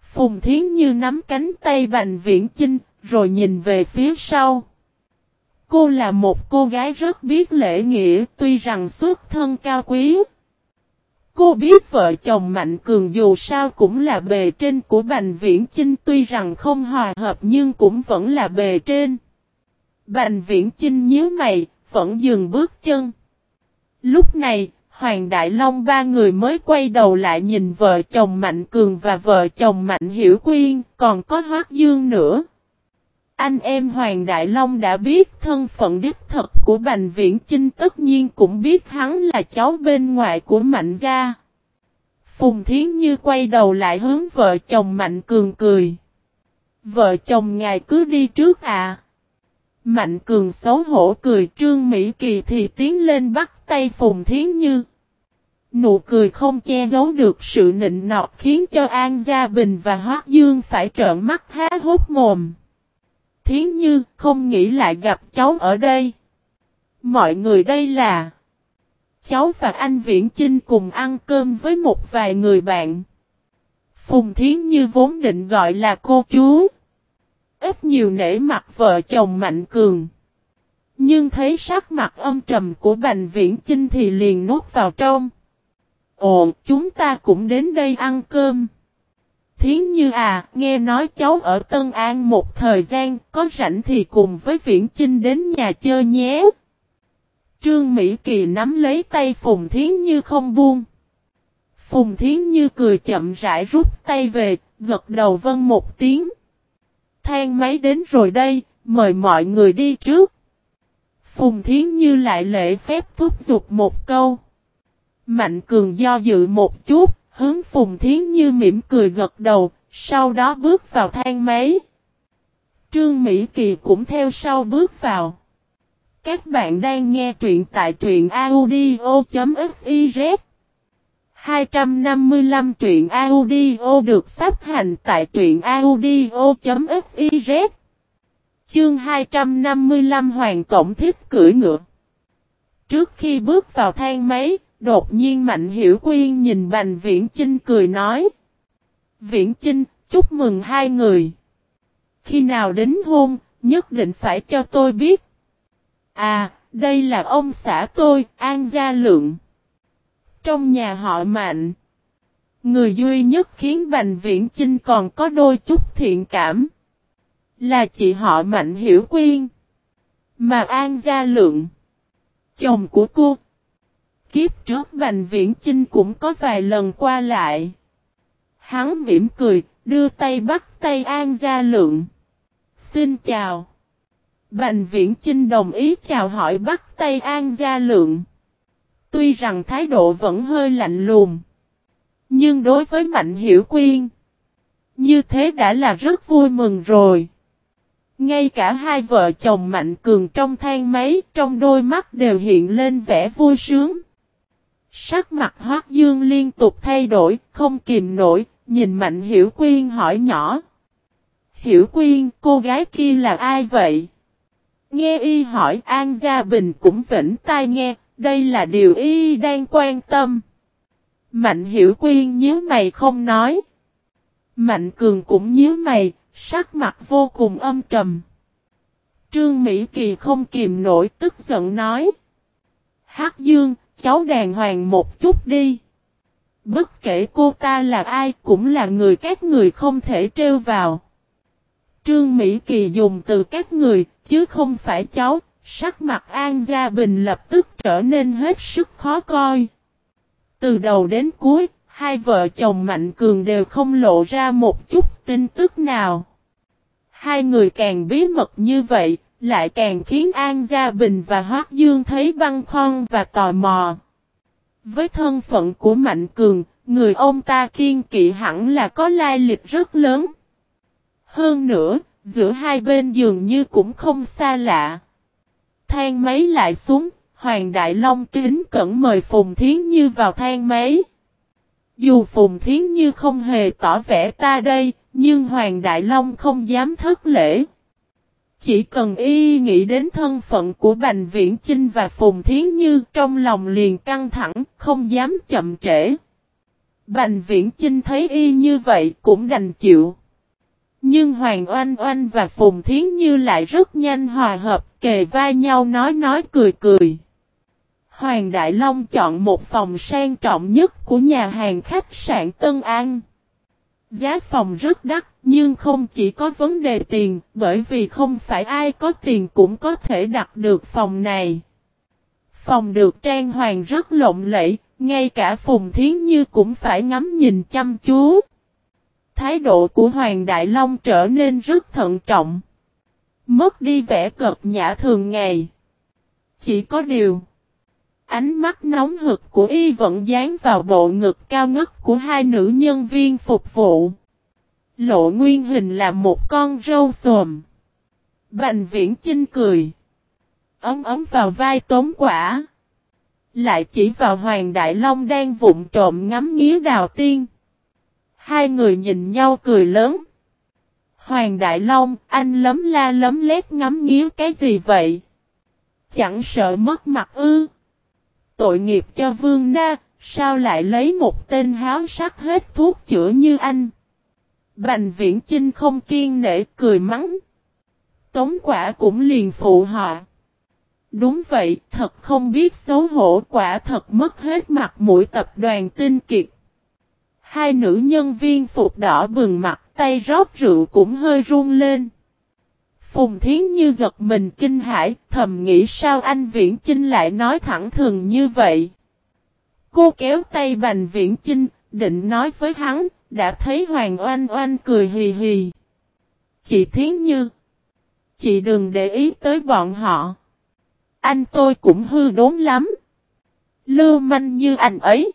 Speaker 1: Phùng Thiến Như nắm cánh tay Bành Viễn Chinh, rồi nhìn về phía sau. Cô là một cô gái rất biết lễ nghĩa, tuy rằng xuất thân cao quý. Cô biết vợ chồng Mạnh Cường dù sao cũng là bề trên của Bành Viễn Chinh tuy rằng không hòa hợp nhưng cũng vẫn là bề trên. Bành Viễn Chinh nhíu mày, vẫn dừng bước chân. Lúc này, Hoàng Đại Long ba người mới quay đầu lại nhìn vợ chồng Mạnh Cường và vợ chồng Mạnh Hiểu Quyên, còn có Hoác Dương nữa. Anh em Hoàng Đại Long đã biết thân phận đích thật của Bành Viễn Chinh tất nhiên cũng biết hắn là cháu bên ngoài của Mạnh Gia. Phùng Thiến Như quay đầu lại hướng vợ chồng Mạnh Cường cười. Vợ chồng ngài cứ đi trước à. Mạnh Cường xấu hổ cười, Trương Mỹ Kỳ thì tiến lên bắt tay Phùng Thiến Như. Nụ cười không che giấu được sự nịnh nọt khiến cho An Gia Bình và Hoác Dương phải trợn mắt há hốt mồm. Thiến Như, không nghĩ lại gặp cháu ở đây. Mọi người đây là... cháu và anh Viễn Chinh cùng ăn cơm với một vài người bạn. Phùng Thiến Như vốn định gọi là cô chú. Ít nhiều nể mặt vợ chồng Mạnh Cường. Nhưng thấy sắc mặt âm trầm của Bành Viễn Chinh thì liền nuốt vào trong. Ồ, chúng ta cũng đến đây ăn cơm. Thiến Như à, nghe nói cháu ở Tân An một thời gian, có rảnh thì cùng với Viễn Chinh đến nhà chơi nhé. Trương Mỹ Kỳ nắm lấy tay Phùng Thiến Như không buông. Phùng Thiến Như cười chậm rãi rút tay về, gật đầu vân một tiếng. Thang máy đến rồi đây, mời mọi người đi trước. Phùng Thiến Như lại lễ phép thúc giục một câu. Mạnh Cường do dự một chút, hướng Phùng Thiến Như mỉm cười gật đầu, sau đó bước vào thang máy. Trương Mỹ Kỳ cũng theo sau bước vào. Các bạn đang nghe truyện tại truyện audio.fiz 255 truyện audio được phát hành tại truyện audio.fiz Chương 255 Hoàng Tổng Thiết cưỡi ngựa. Trước khi bước vào thang máy, đột nhiên Mạnh Hiểu Quyên nhìn Bành Viễn Chinh cười nói. Viễn Chinh, chúc mừng hai người. Khi nào đến hôn, nhất định phải cho tôi biết. À, đây là ông xã tôi, An Gia Lượng. Trong nhà họ Mạnh, người duy nhất khiến Bành Viễn Chinh còn có đôi chút thiện cảm. Là chị họ Mạnh Hiểu Quyên. Mà An Gia Lượng, chồng của cô. Kiếp trước Bành Viễn Chinh cũng có vài lần qua lại. Hắn mỉm cười, đưa tay bắt tay An Gia Lượng. Xin chào. Bành viễn Chinh đồng ý chào hỏi bắt tay An Gia Lượng. Tuy rằng thái độ vẫn hơi lạnh lùng. Nhưng đối với Mạnh Hiểu Quyên. Như thế đã là rất vui mừng rồi. Ngay cả hai vợ chồng Mạnh Cường trong thang máy trong đôi mắt đều hiện lên vẻ vui sướng. Sắc mặt Hoác Dương liên tục thay đổi, không kìm nổi, nhìn Mạnh Hiểu Quyên hỏi nhỏ. Hiểu Quyên, cô gái kia là ai vậy? Nghe y hỏi An Gia Bình cũng vĩnh tai nghe, đây là điều y đang quan tâm. Mạnh hiểu quyên nhớ mày không nói. Mạnh cường cũng nhớ mày, sắc mặt vô cùng âm trầm. Trương Mỹ Kỳ không kìm nổi tức giận nói. Hát Dương, cháu đàng hoàng một chút đi. Bất kể cô ta là ai cũng là người các người không thể trêu vào. Trương Mỹ Kỳ dùng từ các người, chứ không phải cháu, sắc mặt An Gia Bình lập tức trở nên hết sức khó coi. Từ đầu đến cuối, hai vợ chồng Mạnh Cường đều không lộ ra một chút tin tức nào. Hai người càng bí mật như vậy, lại càng khiến An Gia Bình và Hoác Dương thấy băng khoăn và tò mò. Với thân phận của Mạnh Cường, người ông ta kiên kỵ hẳn là có lai lịch rất lớn. Hơn nữa, giữa hai bên dường như cũng không xa lạ. Thang máy lại xuống, Hoàng Đại Long kính cẩn mời Phùng Thiến Như vào thang máy. Dù Phùng Thiến Như không hề tỏ vẻ ta đây, nhưng Hoàng Đại Long không dám thất lễ. Chỉ cần y nghĩ đến thân phận của Bành Viễn Chinh và Phùng Thiến Như trong lòng liền căng thẳng, không dám chậm trễ. Bành Viễn Chinh thấy y như vậy cũng đành chịu. Nhưng Hoàng Oanh Oanh và Phùng Thiến Như lại rất nhanh hòa hợp, kề vai nhau nói nói cười cười. Hoàng Đại Long chọn một phòng sang trọng nhất của nhà hàng khách sạn Tân An. Giá phòng rất đắt, nhưng không chỉ có vấn đề tiền, bởi vì không phải ai có tiền cũng có thể đặt được phòng này. Phòng được trang hoàng rất lộng lẫy, ngay cả Phùng Thiến Như cũng phải ngắm nhìn chăm chú. Thái độ của Hoàng Đại Long trở nên rất thận trọng. Mất đi vẻ cợt nhã thường ngày. Chỉ có điều. Ánh mắt nóng hực của y vẫn dán vào bộ ngực cao ngất của hai nữ nhân viên phục vụ. Lộ nguyên hình là một con râu xồm. Bành viễn chinh cười. Ấm ấm vào vai tốn quả. Lại chỉ vào Hoàng Đại Long đang vụng trộm ngắm nghía đào tiên. Hai người nhìn nhau cười lớn. Hoàng Đại Long, anh lấm la lấm lét ngắm nghía cái gì vậy? Chẳng sợ mất mặt ư. Tội nghiệp cho Vương Na, sao lại lấy một tên háo sắc hết thuốc chữa như anh? Bành viễn Chinh không kiên nể cười mắng. Tống quả cũng liền phụ họ. Đúng vậy, thật không biết xấu hổ quả thật mất hết mặt mũi tập đoàn tinh kiệt. Hai nữ nhân viên phục đỏ bừng mặt tay rót rượu cũng hơi run lên. Phùng Thiến Như giật mình kinh hãi, thầm nghĩ sao anh Viễn Chinh lại nói thẳng thường như vậy. Cô kéo tay Bành Viễn Chinh, định nói với hắn, đã thấy Hoàng Oanh Oanh cười hì hì. Chị Thiến Như, chị đừng để ý tới bọn họ. Anh tôi cũng hư đốn lắm. Lưu manh như anh ấy.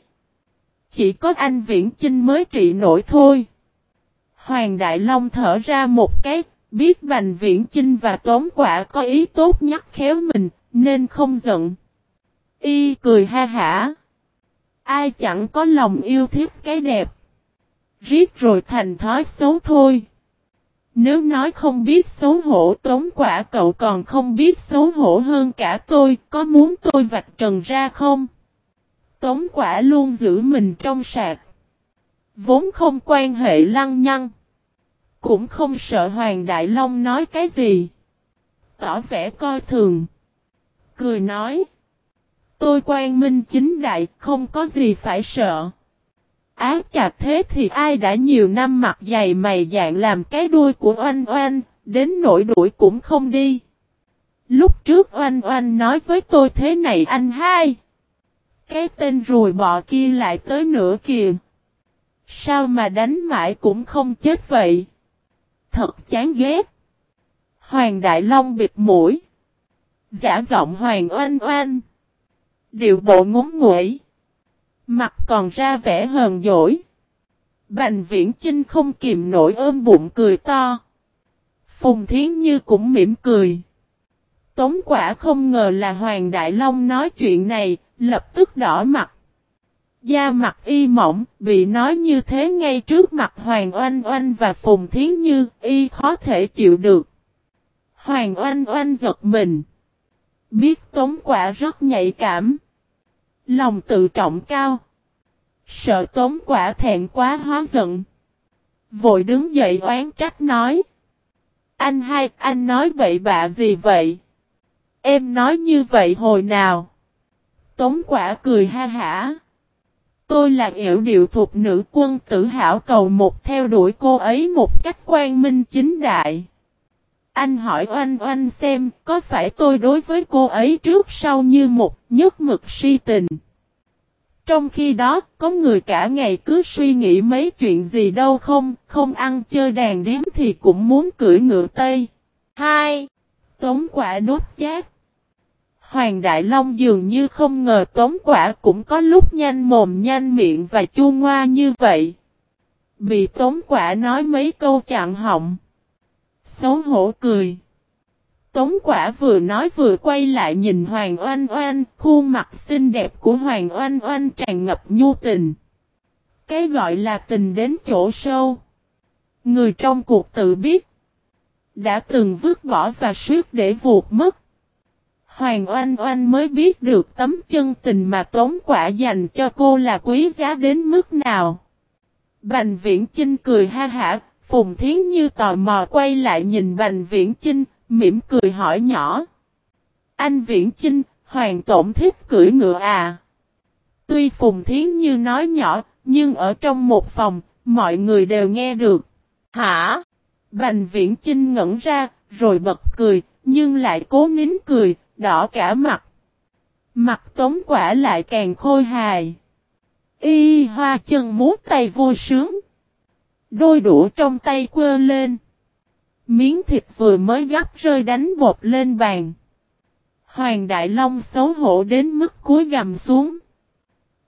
Speaker 1: Chỉ có anh Viễn Chinh mới trị nổi thôi. Hoàng Đại Long thở ra một cái, biết Bành Viễn Chinh và Tống Quả có ý tốt nhắc khéo mình, nên không giận. Y cười ha hả. Ai chẳng có lòng yêu thích cái đẹp. Riết rồi thành thói xấu thôi. Nếu nói không biết xấu hổ tống quả cậu còn không biết xấu hổ hơn cả tôi, có muốn tôi vạch trần ra không? Tống quả luôn giữ mình trong sạc. Vốn không quan hệ lăng nhăng. Cũng không sợ Hoàng Đại Long nói cái gì. Tỏ vẻ coi thường. Cười nói. Tôi quan minh chính đại không có gì phải sợ. Á chặt thế thì ai đã nhiều năm mặt dày mày dạng làm cái đuôi của oanh oanh, đến nỗi đuổi cũng không đi. Lúc trước oanh oanh nói với tôi thế này anh hai. Cái tên rùi bọ kia lại tới nửa kìa. Sao mà đánh mãi cũng không chết vậy? Thật chán ghét. Hoàng Đại Long bịt mũi. Giả giọng Hoàng oanh oanh. Điệu bộ ngúng nguội. Mặt còn ra vẻ hờn dỗi. Bành viễn Trinh không kìm nổi ôm bụng cười to. Phùng Thiến Như cũng mỉm cười. Tống quả không ngờ là Hoàng Đại Long nói chuyện này, lập tức đỏ mặt. Da mặt y mỏng, bị nói như thế ngay trước mặt Hoàng Oanh Oanh và Phùng Thiến Như, y khó thể chịu được. Hoàng Oanh Oanh giật mình. Biết tống quả rất nhạy cảm. Lòng tự trọng cao. Sợ tống quả thẹn quá hóa giận. Vội đứng dậy oán trách nói. Anh hai, anh nói bậy bạ gì vậy? Em nói như vậy hồi nào? Tống quả cười ha hả. Tôi là yểu điệu thuộc nữ quân tử hảo cầu một theo đuổi cô ấy một cách quan minh chính đại. Anh hỏi oanh oanh xem có phải tôi đối với cô ấy trước sau như một nhất mực si tình. Trong khi đó, có người cả ngày cứ suy nghĩ mấy chuyện gì đâu không, không ăn chơi đàn điếm thì cũng muốn cưỡi ngựa Tây. 2. Tống quả đốt chát Hoàng Đại Long dường như không ngờ tống quả cũng có lúc nhanh mồm nhanh miệng và chua ngoa như vậy. Bị tống quả nói mấy câu chặn họng. Xấu hổ cười. Tống quả vừa nói vừa quay lại nhìn Hoàng Oanh Oanh, khuôn mặt xinh đẹp của Hoàng Oanh Oanh tràn ngập nhu tình. Cái gọi là tình đến chỗ sâu. Người trong cuộc tự biết. Đã từng vứt bỏ và suýt để vụt mất. Hoàng Oanh Oanh mới biết được tấm chân tình mà tống quả dành cho cô là quý giá đến mức nào. Bành viễn Chinh cười ha hả, Phùng Thiến Như tò mò quay lại nhìn Bành viễn Chinh, mỉm cười hỏi nhỏ. Anh Viễn Chinh, Hoàng Tổng thích cưỡi ngựa à? Tuy Phùng Thiến Như nói nhỏ, nhưng ở trong một phòng, mọi người đều nghe được. Hả? Bành Viễn Chinh ngẩn ra, rồi bật cười, nhưng lại cố nín cười, đỏ cả mặt. Mặt tống quả lại càng khôi hài. Y hoa chân múa tay vô sướng. Đôi đũa trong tay quơ lên. Miếng thịt vừa mới gắp rơi đánh bột lên bàn. Hoàng Đại Long xấu hổ đến mức cúi gầm xuống.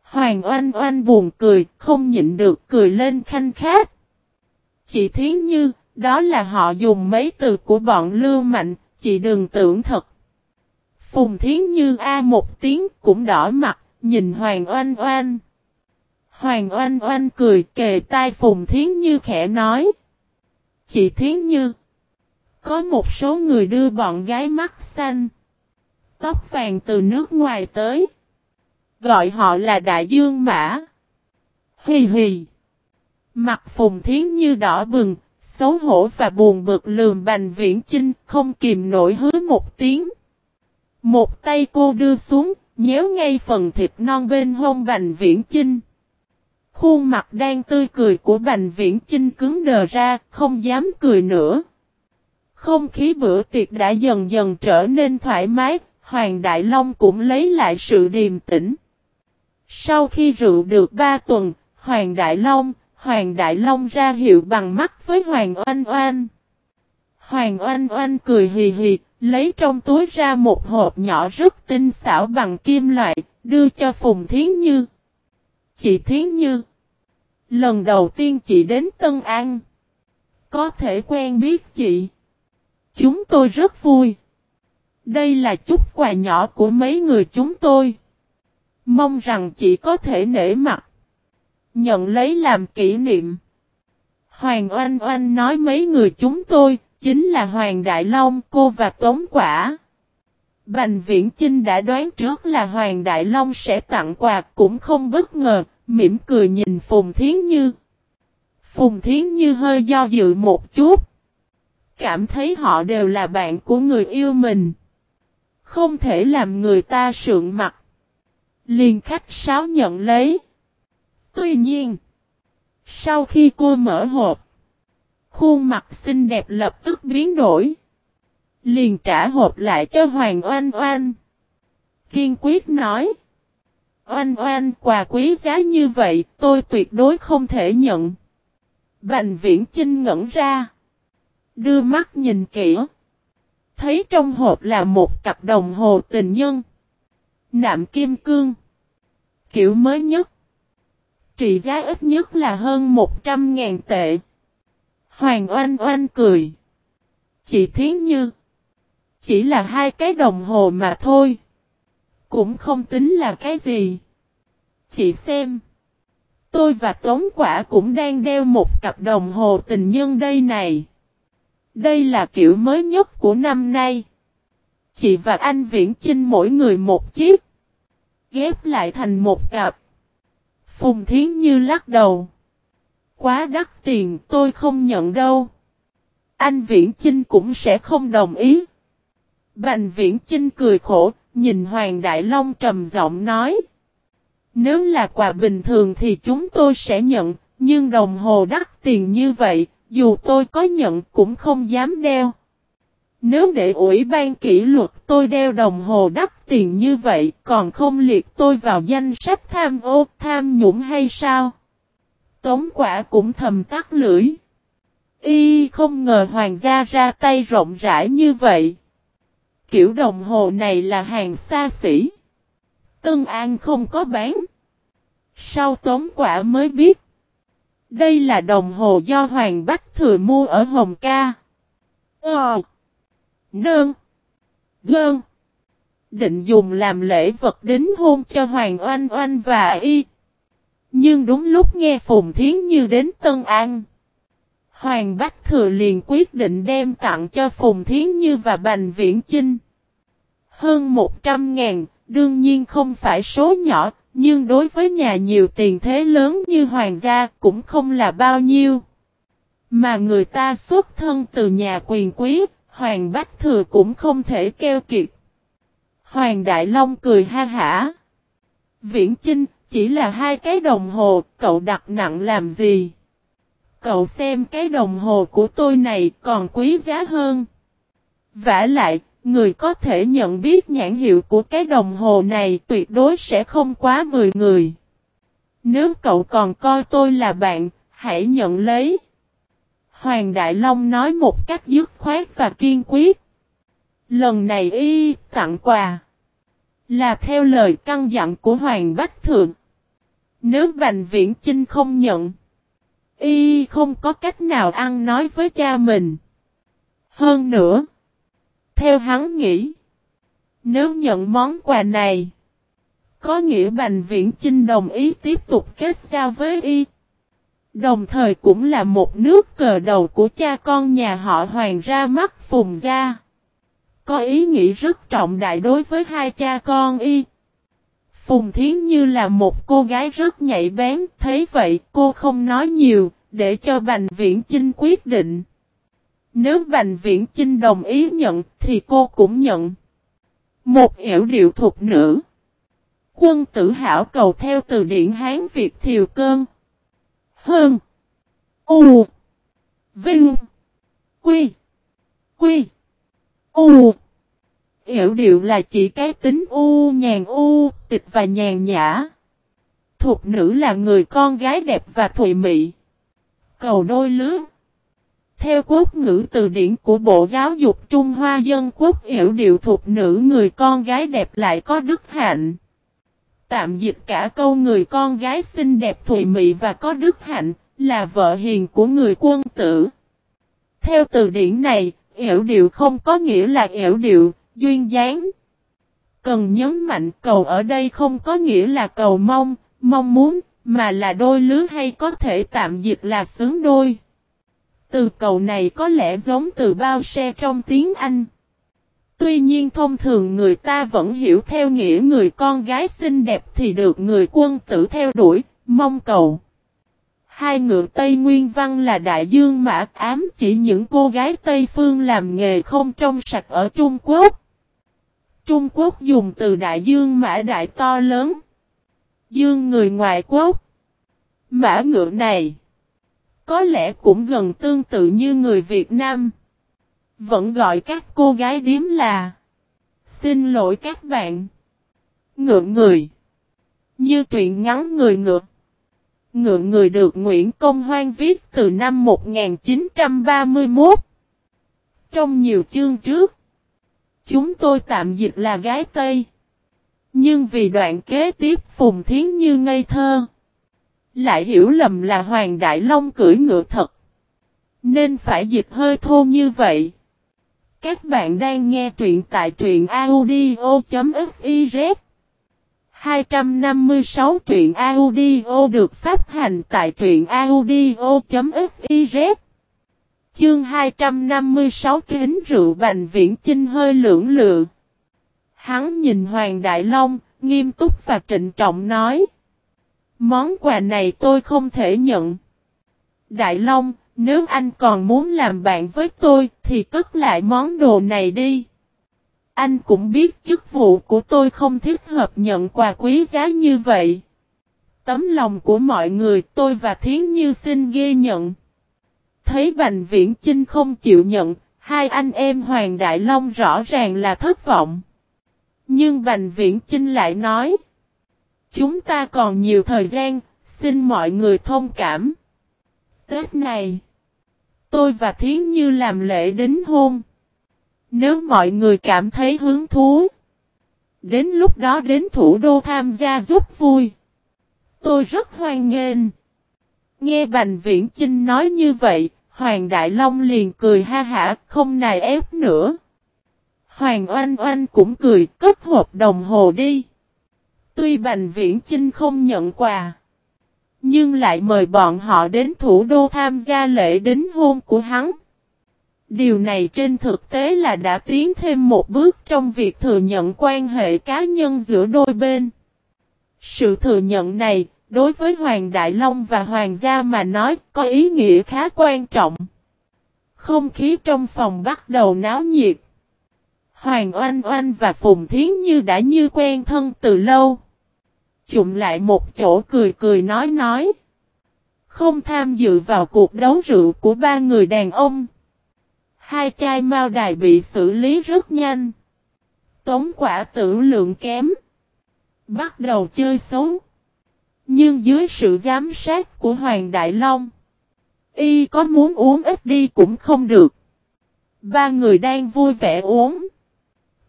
Speaker 1: Hoàng oanh oanh buồn cười, không nhịn được cười lên khanh khát. Chị Thiến Như, đó là họ dùng mấy từ của bọn lưu mạnh, chị đừng tưởng thật. Phùng Thiến Như a một tiếng cũng đỏ mặt, nhìn Hoàng oanh oanh. Hoàng oanh oanh cười kề tai Phùng Thiến Như khẽ nói. Chị Thiến Như. Có một số người đưa bọn gái mắt xanh. Tóc vàng từ nước ngoài tới. gọi họ là Đại Dương Mã. Hì hì. Mặt Phùng Thiến Như đỏ bừng, xấu hổ và buồn bực lườm Bành Viễn Chinh, không kìm nổi hứa một tiếng. Một tay cô đưa xuống, nhéo ngay phần thịt non bên hông Bành Viễn Chinh. Khuôn mặt đang tươi cười của Bành Viễn Chinh cứng đờ ra, không dám cười nữa. Không khí bữa tiệc đã dần dần trở nên thoải mái, Hoàng Đại Long cũng lấy lại sự điềm tĩnh. Sau khi rượu được ba tuần, Hoàng Đại Long, Hoàng Đại Long ra hiệu bằng mắt với Hoàng Oanh Oanh. Hoàng Oanh Oanh cười hì hì, lấy trong túi ra một hộp nhỏ rất tinh xảo bằng kim loại, đưa cho Phùng Thiến Như. Chị Thiến Như Lần đầu tiên chị đến Tân An. Có thể quen biết chị. Chúng tôi rất vui. Đây là chút quà nhỏ của mấy người chúng tôi. Mong rằng chị có thể nể mặt. Nhận lấy làm kỷ niệm. Hoàng Oanh Oanh nói mấy người chúng tôi, chính là Hoàng Đại Long, cô và Tống Quả. Bành Viễn Chinh đã đoán trước là Hoàng Đại Long sẽ tặng quà cũng không bất ngờ, mỉm cười nhìn Phùng Thiến Như. Phùng Thiến Như hơi do dự một chút. Cảm thấy họ đều là bạn của người yêu mình. Không thể làm người ta sượng mặt. Liền khách sáo nhận lấy. Tuy nhiên, sau khi cô mở hộp, khuôn mặt xinh đẹp lập tức biến đổi. Liền trả hộp lại cho Hoàng Oanh Oanh. Kiên quyết nói. Oanh oanh, quà quý giá như vậy, tôi tuyệt đối không thể nhận. Bành viễn Trinh ngẩn ra. Đưa mắt nhìn kỹ. Thấy trong hộp là một cặp đồng hồ tình nhân. Nạm kim cương. Kiểu mới nhất. Trị giá ít nhất là hơn 100.000 tệ. Hoàng oanh oanh cười. Chị Thiến Như. Chỉ là hai cái đồng hồ mà thôi. Cũng không tính là cái gì. Chị xem. Tôi và Tống Quả cũng đang đeo một cặp đồng hồ tình nhân đây này. Đây là kiểu mới nhất của năm nay. Chị và anh Viễn Chinh mỗi người một chiếc. Ghép lại thành một cặp. Phùng Thiến Như lắc đầu. Quá đắt tiền tôi không nhận đâu. Anh Viễn Chinh cũng sẽ không đồng ý. Bành Viễn Chinh cười khổ, nhìn Hoàng Đại Long trầm giọng nói. Nếu là quà bình thường thì chúng tôi sẽ nhận, nhưng đồng hồ đắt tiền như vậy, dù tôi có nhận cũng không dám đeo. Nếu để ủy ban kỷ luật tôi đeo đồng hồ đắt tiền như vậy, còn không liệt tôi vào danh sách tham ô, tham nhũng hay sao? Tống quả cũng thầm tắt lưỡi. Y không ngờ hoàng gia ra tay rộng rãi như vậy. Kiểu đồng hồ này là hàng xa xỉ. Tân An không có bán. Sau tống quả mới biết. Đây là đồng hồ do Hoàng Bách Thừa mua ở Hồng Ca. Ờ. Nơn. Gơn. Định dùng làm lễ vật đính hôn cho Hoàng Oanh Oanh và Y. Nhưng đúng lúc nghe Phùng Thiến Như đến Tân An. Hoàng Bách Thừa liền quyết định đem tặng cho Phùng Thiến Như và Bành Viễn Chinh. Hơn 100 ngàn, đương nhiên không phải số nhỏ, nhưng đối với nhà nhiều tiền thế lớn như hoàng gia cũng không là bao nhiêu. Mà người ta xuất thân từ nhà quyền quý, Hoàng Bách Thừa cũng không thể keo kiệt. Hoàng Đại Long cười ha hả. Viễn Chinh, chỉ là hai cái đồng hồ, cậu đặt nặng làm gì? Cậu xem cái đồng hồ của tôi này còn quý giá hơn. vả lại, Người có thể nhận biết nhãn hiệu của cái đồng hồ này tuyệt đối sẽ không quá 10 người. Nếu cậu còn coi tôi là bạn, hãy nhận lấy. Hoàng Đại Long nói một cách dứt khoát và kiên quyết. Lần này y tặng quà. Là theo lời căn dặn của Hoàng Bách Thượng. Nếu Bành Viễn Chinh không nhận. Y không có cách nào ăn nói với cha mình. Hơn nữa. Theo hắn nghĩ, nếu nhận món quà này, có nghĩa Bành Viễn Chinh đồng ý tiếp tục kết giao với y. Đồng thời cũng là một nước cờ đầu của cha con nhà họ Hoàng ra mắt Phùng Gia. Có ý nghĩ rất trọng đại đối với hai cha con y. Phùng Thiến Như là một cô gái rất nhạy bén, thấy vậy cô không nói nhiều, để cho Bành Viễn Chinh quyết định. Nếu Bành Viễn Chinh đồng ý nhận thì cô cũng nhận. Một hiểu điệu thuộc nữ. Quân tử hảo cầu theo từ điển Hán Việt Thiều Cơn. Hơn. U. Vinh. Quy. Quy. U. Yểu điệu là chỉ cái tính u nhàn u, tịch và nhàn nhã. Thục nữ là người con gái đẹp và thùy mị. Cầu đôi lứa. Theo quốc ngữ từ điển của Bộ Giáo dục Trung Hoa Dân Quốc hiểu điệu thuộc nữ người con gái đẹp lại có đức hạnh. Tạm dịch cả câu người con gái xinh đẹp thùy mị và có đức hạnh, là vợ hiền của người quân tử. Theo từ điển này, hiểu điệu không có nghĩa là hiểu điệu, duyên dáng. Cần nhấn mạnh cầu ở đây không có nghĩa là cầu mong, mong muốn, mà là đôi lứa hay có thể tạm dịch là sướng đôi. Từ cầu này có lẽ giống từ bao xe trong tiếng Anh. Tuy nhiên thông thường người ta vẫn hiểu theo nghĩa người con gái xinh đẹp thì được người quân tử theo đuổi, mong cầu. Hai ngựa Tây Nguyên Văn là đại dương mã ám chỉ những cô gái Tây Phương làm nghề không trong sạch ở Trung Quốc. Trung Quốc dùng từ đại dương mã đại to lớn. Dương người ngoại quốc. Mã ngựa này có lẽ cũng gần tương tự như người Việt Nam. Vẫn gọi các cô gái điếm là Xin lỗi các bạn. Ngựa người. Như truyện ngắn người ngựa. Ngựa người được Nguyễn Công Hoan viết từ năm 1931. Trong nhiều chương trước, chúng tôi tạm dịch là gái Tây. Nhưng vì đoạn kế tiếp Phùng Thiến Như ngây thơ. Lại hiểu lầm là Hoàng Đại Long cưỡi ngựa thật. Nên phải dịch hơi thô như vậy. Các bạn đang nghe truyện tại truyện audio.fiz 256 truyện audio được phát hành tại truyện audio.fiz Chương 256 kính rượu bành viễn chinh hơi lưỡng lự. Hắn nhìn Hoàng Đại Long, nghiêm túc và trịnh trọng nói. Món quà này tôi không thể nhận. Đại Long, nếu anh còn muốn làm bạn với tôi thì cất lại món đồ này đi. Anh cũng biết chức vụ của tôi không thích hợp nhận quà quý giá như vậy. Tấm lòng của mọi người tôi và Thiến Như xin ghi nhận. Thấy Bành Viễn Chinh không chịu nhận, hai anh em Hoàng Đại Long rõ ràng là thất vọng. Nhưng Bành Viễn Chinh lại nói. Chúng ta còn nhiều thời gian, xin mọi người thông cảm. Tết này, tôi và Thiến Như làm lễ đính hôn. Nếu mọi người cảm thấy hứng thú, đến lúc đó đến thủ đô tham gia giúp vui. Tôi rất hoan nghênh. Nghe Bành Viễn Chinh nói như vậy, Hoàng Đại Long liền cười ha hả, không nài ép nữa. Hoàng Oanh Oanh cũng cười, cất hộp đồng hồ đi. Tuy Bành Viễn Chinh không nhận quà, nhưng lại mời bọn họ đến thủ đô tham gia lễ đính hôn của hắn. Điều này trên thực tế là đã tiến thêm một bước trong việc thừa nhận quan hệ cá nhân giữa đôi bên. Sự thừa nhận này, đối với Hoàng Đại Long và Hoàng gia mà nói, có ý nghĩa khá quan trọng. Không khí trong phòng bắt đầu náo nhiệt. Hoàng Oanh Oanh và Phùng Thiến Như đã như quen thân từ lâu. Chụm lại một chỗ cười cười nói nói. Không tham dự vào cuộc đấu rượu của ba người đàn ông. Hai chai mao đài bị xử lý rất nhanh. Tống quả tử lượng kém. Bắt đầu chơi xấu. Nhưng dưới sự giám sát của Hoàng Đại Long. Y có muốn uống ít đi cũng không được. Ba người đang vui vẻ uống.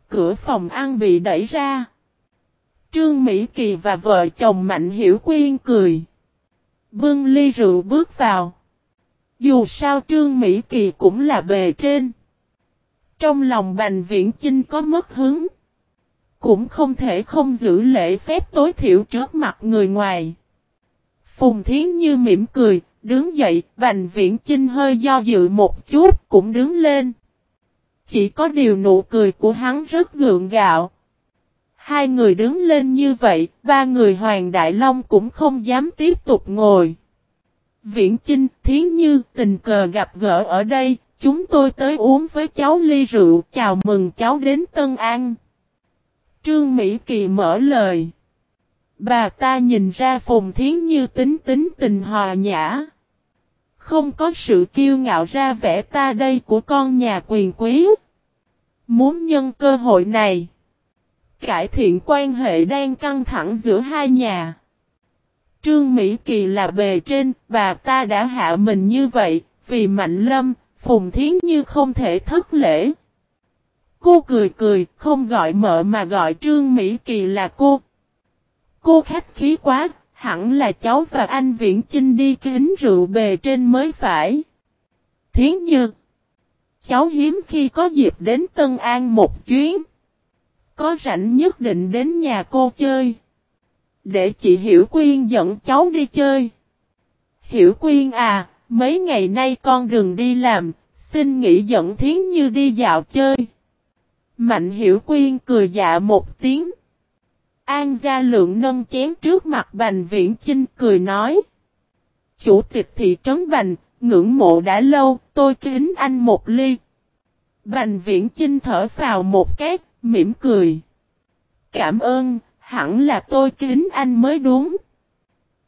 Speaker 1: Cửa phòng ăn bị đẩy ra. Trương Mỹ Kỳ và vợ chồng Mạnh Hiểu Quyên cười. Bưng ly rượu bước vào. Dù sao Trương Mỹ Kỳ cũng là bề trên. Trong lòng Bành Viễn Chinh có mất hứng. Cũng không thể không giữ lễ phép tối thiểu trước mặt người ngoài. Phùng Thiến Như mỉm cười, đứng dậy, Bành Viễn Chinh hơi do dự một chút, cũng đứng lên. Chỉ có điều nụ cười của hắn rất gượng gạo. Hai người đứng lên như vậy, ba người Hoàng Đại Long cũng không dám tiếp tục ngồi. Viễn Chinh, Thiến Như, tình cờ gặp gỡ ở đây, chúng tôi tới uống với cháu ly rượu, chào mừng cháu đến Tân An. Trương Mỹ Kỳ mở lời. Bà ta nhìn ra Phùng Thiến Như tính tính tình hòa nhã. Không có sự kiêu ngạo ra vẻ ta đây của con nhà quyền quý. Muốn nhân cơ hội này. Cải thiện quan hệ đang căng thẳng giữa hai nhà. Trương Mỹ Kỳ là bề trên, bà ta đã hạ mình như vậy, vì Mạnh Lâm, Phùng Thiến Như không thể thất lễ. Cô cười cười, không gọi mợ mà gọi Trương Mỹ Kỳ là cô. Cô khách khí quá, hẳn là cháu và anh Viễn Chinh đi kính rượu bề trên mới phải. Thiến Như Cháu hiếm khi có dịp đến Tân An một chuyến. Có rảnh nhất định đến nhà cô chơi. Để chị Hiểu Quyên dẫn cháu đi chơi. Hiểu Quyên à, mấy ngày nay con đừng đi làm, xin nghỉ dẫn Thiến Như đi dạo chơi. Mạnh Hiểu Quyên cười dạ một tiếng. An Gia Lượng nâng chén trước mặt Bành Viễn Chinh cười nói. Chủ tịch thị trấn Bành, ngưỡng mộ đã lâu, tôi kính anh một ly. Bành Viễn Chinh thở vào một cái, mỉm cười. Cảm ơn, hẳn là tôi kính anh mới đúng.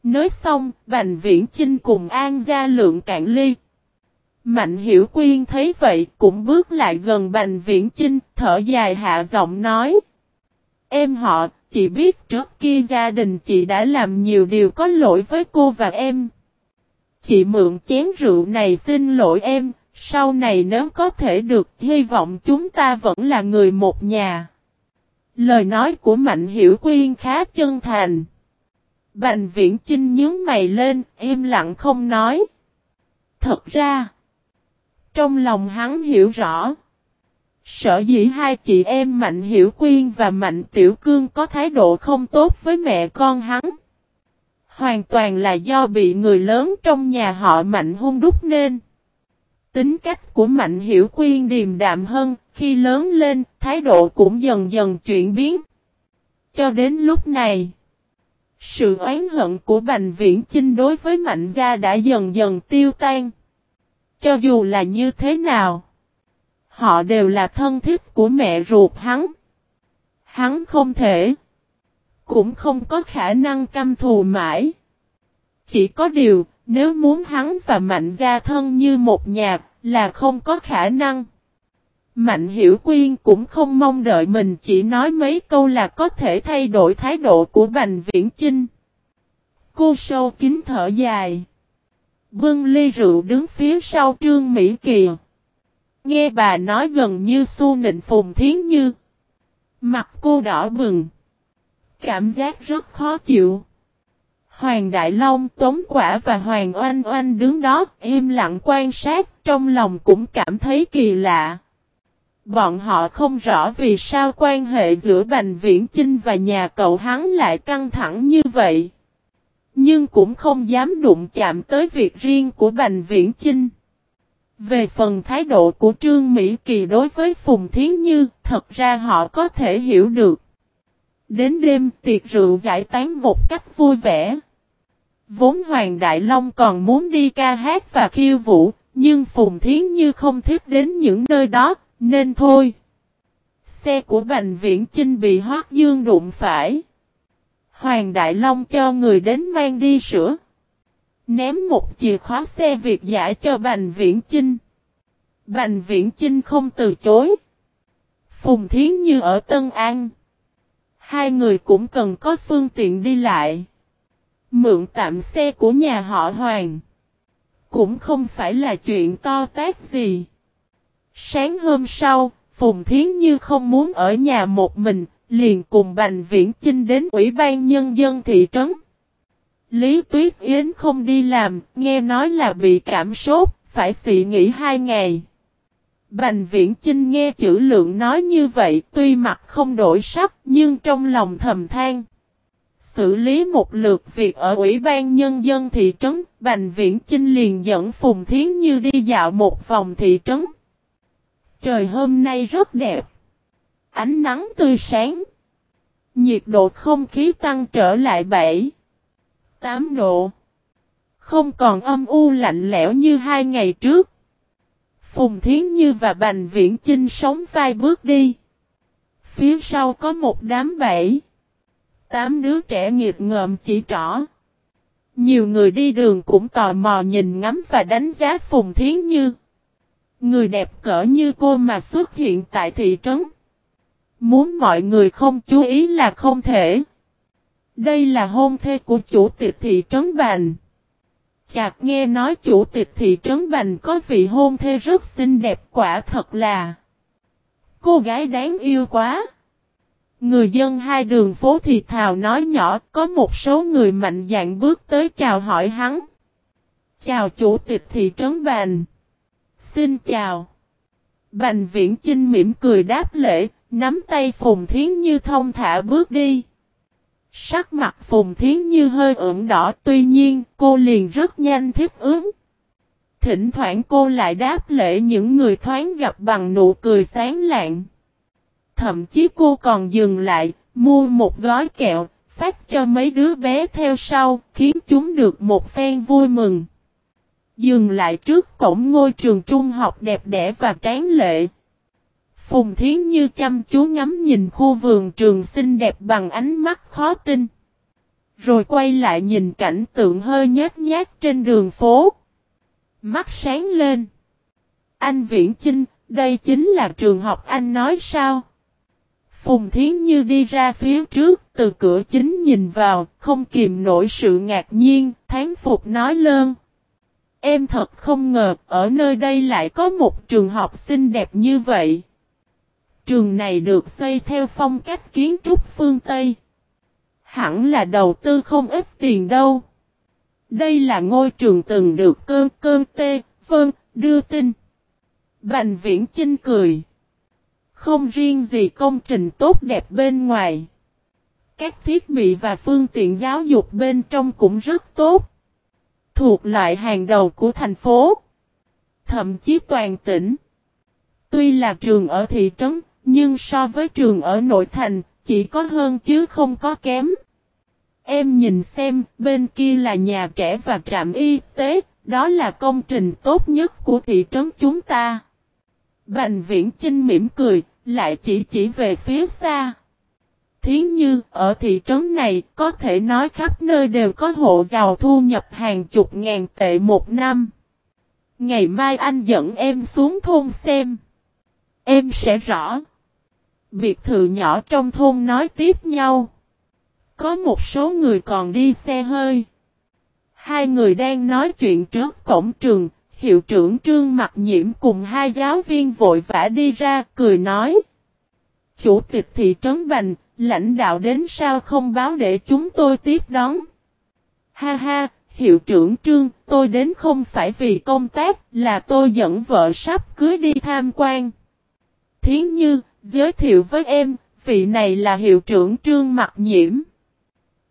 Speaker 1: Nói xong, Bành Viễn Chinh cùng An Gia Lượng cạn ly. Mạnh Hiểu Quyên thấy vậy cũng bước lại gần Bành Viễn Chinh, thở dài hạ giọng nói. Em họ, chị biết trước kia gia đình chị đã làm nhiều điều có lỗi với cô và em. Chị mượn chén rượu này xin lỗi em, sau này nếu có thể được, hy vọng chúng ta vẫn là người một nhà. Lời nói của Mạnh Hiểu Quyên khá chân thành. Bành viễn Trinh nhướng mày lên, im lặng không nói. Thật ra, trong lòng hắn hiểu rõ. Sở dĩ hai chị em Mạnh Hiểu Quyên và Mạnh Tiểu Cương có thái độ không tốt với mẹ con hắn. Hoàn toàn là do bị người lớn trong nhà họ Mạnh hung đúc nên. Tính cách của Mạnh Hiểu Quyên điềm đạm hơn, khi lớn lên, thái độ cũng dần dần chuyển biến. Cho đến lúc này, sự oán hận của Bành Viễn Chinh đối với Mạnh Gia đã dần dần tiêu tan. Cho dù là như thế nào, họ đều là thân thiết của mẹ ruột hắn. Hắn không thể, cũng không có khả năng căm thù mãi. Chỉ có điều, nếu muốn hắn và Mạnh Gia thân như một nhạc, là không có khả năng. Mạnh Hiểu Quyên cũng không mong đợi mình chỉ nói mấy câu là có thể thay đổi thái độ của Bành Viễn Chinh. Cô sâu kín thở dài. Bưng ly rượu đứng phía sau Trương Mỹ Kỳ. Nghe bà nói gần như su nịnh phùng thiến như. Mặt cô đỏ bừng. Cảm giác rất khó chịu. Hoàng Đại Long, Tống Quả và Hoàng Oanh Oanh đứng đó im lặng quan sát, trong lòng cũng cảm thấy kỳ lạ. Bọn họ không rõ vì sao quan hệ giữa Bành Viễn Chinh và nhà cậu hắn lại căng thẳng như vậy. Nhưng cũng không dám đụng chạm tới việc riêng của Bành Viễn Chinh. Về phần thái độ của Trương Mỹ Kỳ đối với Phùng Thiến Như, thật ra họ có thể hiểu được. Đến đêm tiệc rượu giải tán một cách vui vẻ. Vốn Hoàng Đại Long còn muốn đi ca hát và khiêu vũ, nhưng Phùng Thiến Như không thích đến những nơi đó, nên thôi. Xe của Bành Viễn Chinh bị Hoác Dương đụng phải. Hoàng Đại Long cho người đến mang đi sữa, Ném một chìa khóa xe Việt giả cho Bành Viễn Chinh. Bành Viễn Chinh không từ chối. Phùng Thiến Như ở Tân An. Hai người cũng cần có phương tiện đi lại. Mượn tạm xe của nhà họ Hoàng. Cũng không phải là chuyện to tát gì. Sáng hôm sau, Phùng Thiến Như không muốn ở nhà một mình, liền cùng Bành Viễn Chinh đến Ủy ban Nhân dân thị trấn. Lý Tuyết Yến không đi làm, nghe nói là bị cảm sốt, phải xị nghỉ hai ngày. Bành Viễn Chinh nghe chữ lượng nói như vậy, tuy mặt không đổi sắc, nhưng trong lòng thầm than. Xử lý một lượt việc ở Ủy ban Nhân dân thị trấn, Bành Viễn Chinh liền dẫn Phùng Thiến Như đi dạo một vòng thị trấn. Trời hôm nay rất đẹp. Ánh nắng tươi sáng. Nhiệt độ không khí tăng trở lại 7, 8 độ. Không còn âm u lạnh lẽo như hai ngày trước. Phùng Thiến Như và Bành Viễn Chinh sống vai bước đi. Phía sau có một đám bảy. Tám đứa trẻ nghiệt ngợm chỉ trỏ. Nhiều người đi đường cũng tò mò nhìn ngắm và đánh giá Phùng Thiến Như. Người đẹp cỡ như cô mà xuất hiện tại thị trấn. Muốn mọi người không chú ý là không thể. Đây là hôn thê của chủ tịch thị trấn Bành. Chạc nghe nói chủ tịch thị trấn Bành có vị hôn thê rất xinh đẹp quả thật là. Cô gái đáng yêu quá. Người dân hai đường phố thì thào nói nhỏ có một số người mạnh dạn bước tới chào hỏi hắn. Chào chủ tịch thị trấn Bành. Xin chào. Bành viễn Trinh mỉm cười đáp lễ, nắm tay Phùng Thiến Như thông thả bước đi. Sắc mặt Phùng Thiến Như hơi ửng đỏ tuy nhiên cô liền rất nhanh thích ứng. Thỉnh thoảng cô lại đáp lễ những người thoáng gặp bằng nụ cười sáng lạng. Thậm chí cô còn dừng lại, mua một gói kẹo, phát cho mấy đứa bé theo sau, khiến chúng được một phen vui mừng. Dừng lại trước cổng ngôi trường trung học đẹp đẽ và tráng lệ. Phùng Thiến Như chăm chú ngắm nhìn khu vườn trường xinh đẹp bằng ánh mắt khó tin. Rồi quay lại nhìn cảnh tượng hơi nhát nhát trên đường phố. Mắt sáng lên. Anh Viễn Chinh, đây chính là trường học anh nói sao? Phùng Thiến Như đi ra phía trước, từ cửa chính nhìn vào, không kìm nổi sự ngạc nhiên, thán phục nói lơn. Em thật không ngờ, ở nơi đây lại có một trường học xinh đẹp như vậy. Trường này được xây theo phong cách kiến trúc phương Tây. Hẳn là đầu tư không ít tiền đâu. Đây là ngôi trường từng được cơn cơn tê, vâng, đưa tin. Bành viễn chinh cười. Không riêng gì công trình tốt đẹp bên ngoài. Các thiết bị và phương tiện giáo dục bên trong cũng rất tốt. Thuộc loại hàng đầu của thành phố. Thậm chí toàn tỉnh. Tuy là trường ở thị trấn, nhưng so với trường ở nội thành, chỉ có hơn chứ không có kém. Em nhìn xem, bên kia là nhà trẻ và trạm y tế, đó là công trình tốt nhất của thị trấn chúng ta. Bành viễn Trinh mỉm cười, lại chỉ chỉ về phía xa. Thiến như, ở thị trấn này, có thể nói khắp nơi đều có hộ giàu thu nhập hàng chục ngàn tệ một năm. Ngày mai anh dẫn em xuống thôn xem. Em sẽ rõ. Biệt thự nhỏ trong thôn nói tiếp nhau. Có một số người còn đi xe hơi. Hai người đang nói chuyện trước cổng trường, hiệu trưởng trương mặt nhiễm cùng hai giáo viên vội vã đi ra cười nói. Chủ tịch thị trấn Bành, lãnh đạo đến sao không báo để chúng tôi tiếp đón. Ha ha, hiệu trưởng trương, tôi đến không phải vì công tác, là tôi dẫn vợ sắp cưới đi tham quan. Thiến Như, giới thiệu với em, vị này là hiệu trưởng trương mặc nhiễm.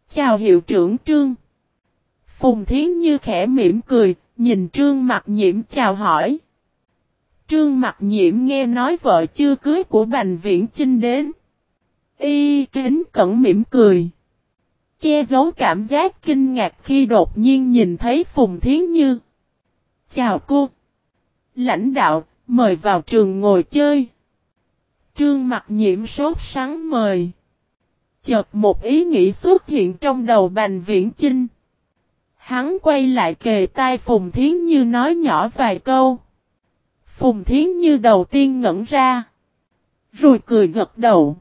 Speaker 1: Chào hiệu trưởng trương. Phùng Thiến Như khẽ mỉm cười, nhìn trương mặc nhiễm chào hỏi. Trương mặc nhiễm nghe nói vợ chưa cưới của Bành Viễn Chinh đến. Y kính cẩn mỉm cười. Che giấu cảm giác kinh ngạc khi đột nhiên nhìn thấy Phùng Thiến Như. Chào cô. Lãnh đạo, mời vào trường ngồi chơi. Trương mặt nhiễm sốt sáng mời. Chợt một ý nghĩ xuất hiện trong đầu Bành Viễn Chinh. Hắn quay lại kề tai Phùng Thiến Như nói nhỏ vài câu. Phùng Thiến Như đầu tiên ngẩn ra. Rồi cười gật đầu.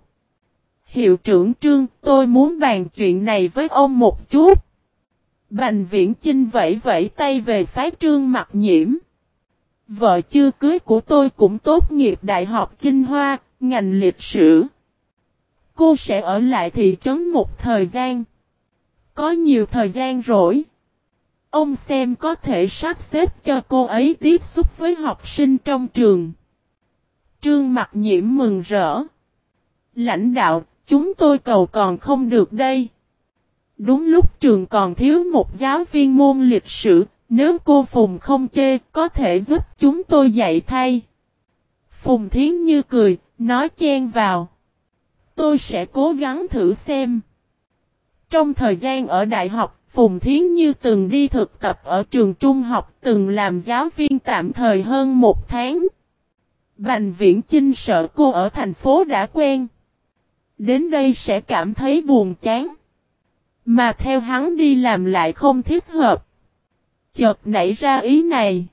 Speaker 1: Hiệu trưởng Trương, tôi muốn bàn chuyện này với ông một chút. Bành viễn Chinh vẫy vẫy tay về phái trương mặt nhiễm. Vợ chưa cưới của tôi cũng tốt nghiệp Đại học Kinh Hoa, ngành lịch sử. Cô sẽ ở lại thị trấn một thời gian. Có nhiều thời gian rỗi. Ông xem có thể sắp xếp cho cô ấy tiếp xúc với học sinh trong trường. Trương mặt nhiễm mừng rỡ. Lãnh đạo, chúng tôi cầu còn không được đây. Đúng lúc trường còn thiếu một giáo viên môn lịch sử, nếu cô Phùng không chê, có thể giúp chúng tôi dạy thay. Phùng Thiến Như cười, nói chen vào. Tôi sẽ cố gắng thử xem. Trong thời gian ở đại học, Phùng Thiến Như từng đi thực tập ở trường trung học, từng làm giáo viên tạm thời hơn một tháng. Bành Viễn Chinh sợ cô ở thành phố đã quen. Đến đây sẽ cảm thấy buồn chán. Mà theo hắn đi làm lại không thích hợp. Chợt nảy ra ý này.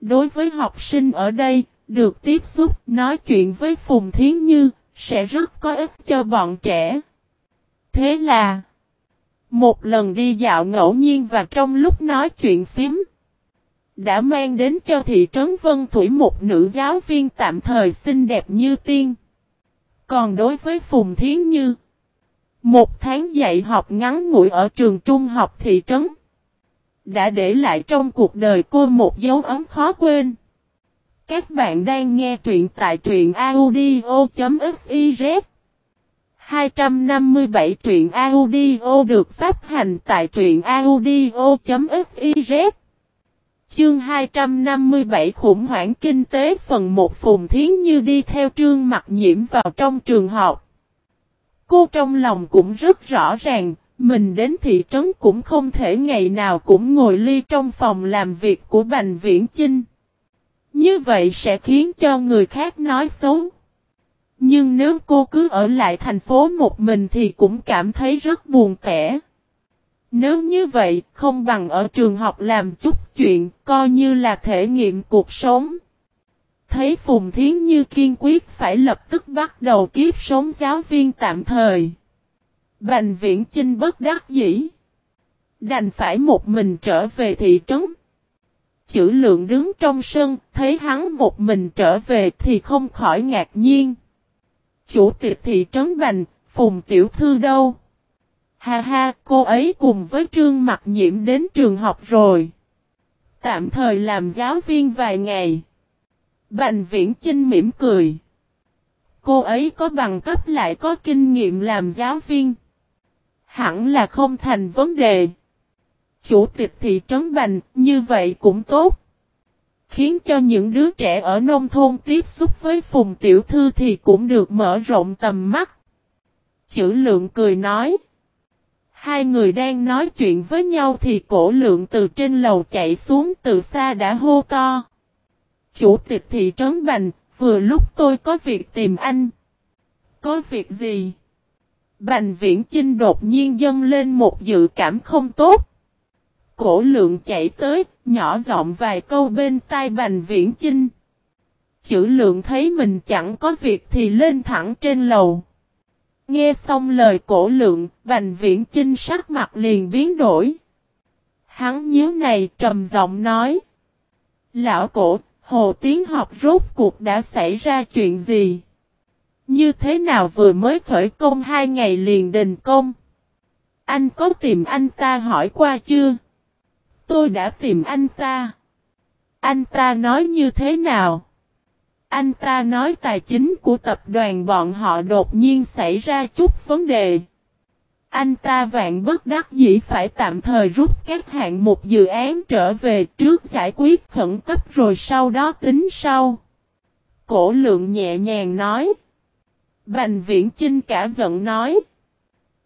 Speaker 1: Đối với học sinh ở đây, được tiếp xúc nói chuyện với Phùng Thiến Như, sẽ rất có ích cho bọn trẻ. Thế là, một lần đi dạo ngẫu nhiên và trong lúc nói chuyện phím, đã mang đến cho thị trấn Vân Thủy một nữ giáo viên tạm thời xinh đẹp như tiên. Còn đối với Phùng Thiến Như, một tháng dạy học ngắn ngủi ở trường trung học thị trấn, đã để lại trong cuộc đời cô một dấu ấn khó quên. Các bạn đang nghe truyện tại truyện audio.fiz 257 truyện audio được phát hành tại truyện audio.fiz Chương 257 khủng hoảng kinh tế phần 1 Phùng Thiến Như đi theo trương mặt nhiễm vào trong trường học. Cô trong lòng cũng rất rõ ràng, mình đến thị trấn cũng không thể ngày nào cũng ngồi ly trong phòng làm việc của Bành Viễn Chinh. Như vậy sẽ khiến cho người khác nói xấu. Nhưng nếu cô cứ ở lại thành phố một mình thì cũng cảm thấy rất buồn tẻ. Nếu như vậy, không bằng ở trường học làm chút chuyện, coi như là thể nghiệm cuộc sống. Thấy Phùng Thiến Như kiên quyết phải lập tức bắt đầu kiếp sống giáo viên tạm thời. Bành viễn Chinh bất đắc dĩ. Đành phải một mình trở về thị trấn. Chữ lượng đứng trong sân, thấy hắn một mình trở về thì không khỏi ngạc nhiên. Chủ tịch thị trấn Bành, Phùng Tiểu Thư đâu? Ha ha, cô ấy cùng với Trương Mặc Nhiễm đến trường học rồi. Tạm thời làm giáo viên vài ngày. Bành Viễn Chinh mỉm cười. Cô ấy có bằng cấp lại có kinh nghiệm làm giáo viên. Hẳn là không thành vấn đề. Chủ tịch thị trấn Bành, như vậy cũng tốt. Khiến cho những đứa trẻ ở nông thôn tiếp xúc với Phùng Tiểu Thư thì cũng được mở rộng tầm mắt. Chữ lượng cười nói. Hai người đang nói chuyện với nhau thì cổ lượng từ trên lầu chạy xuống từ xa đã hô to. Chủ tịch thị trấn Bành, vừa lúc tôi có việc tìm anh. Có việc gì? Bành viễn Trinh đột nhiên dâng lên một dự cảm không tốt. Cổ lượng chạy tới, nhỏ giọng vài câu bên tai bành viễn Trinh. Chữ lượng thấy mình chẳng có việc thì lên thẳng trên lầu. Nghe xong lời cổ lượng, bành viễn Trinh sắc mặt liền biến đổi. Hắn nhíu này trầm giọng nói. Lão cổ, hồ tiến học rốt cuộc đã xảy ra chuyện gì? Như thế nào vừa mới khởi công hai ngày liền đình công? Anh có tìm anh ta hỏi qua chưa? Tôi đã tìm anh ta. Anh ta nói như thế nào? Anh ta nói tài chính của tập đoàn bọn họ đột nhiên xảy ra chút vấn đề. Anh ta vạn bất đắc dĩ phải tạm thời rút các hạng mục dự án trở về trước giải quyết khẩn cấp rồi sau đó tính sau. Cổ lượng nhẹ nhàng nói. Bành viễn Trinh cả giận nói.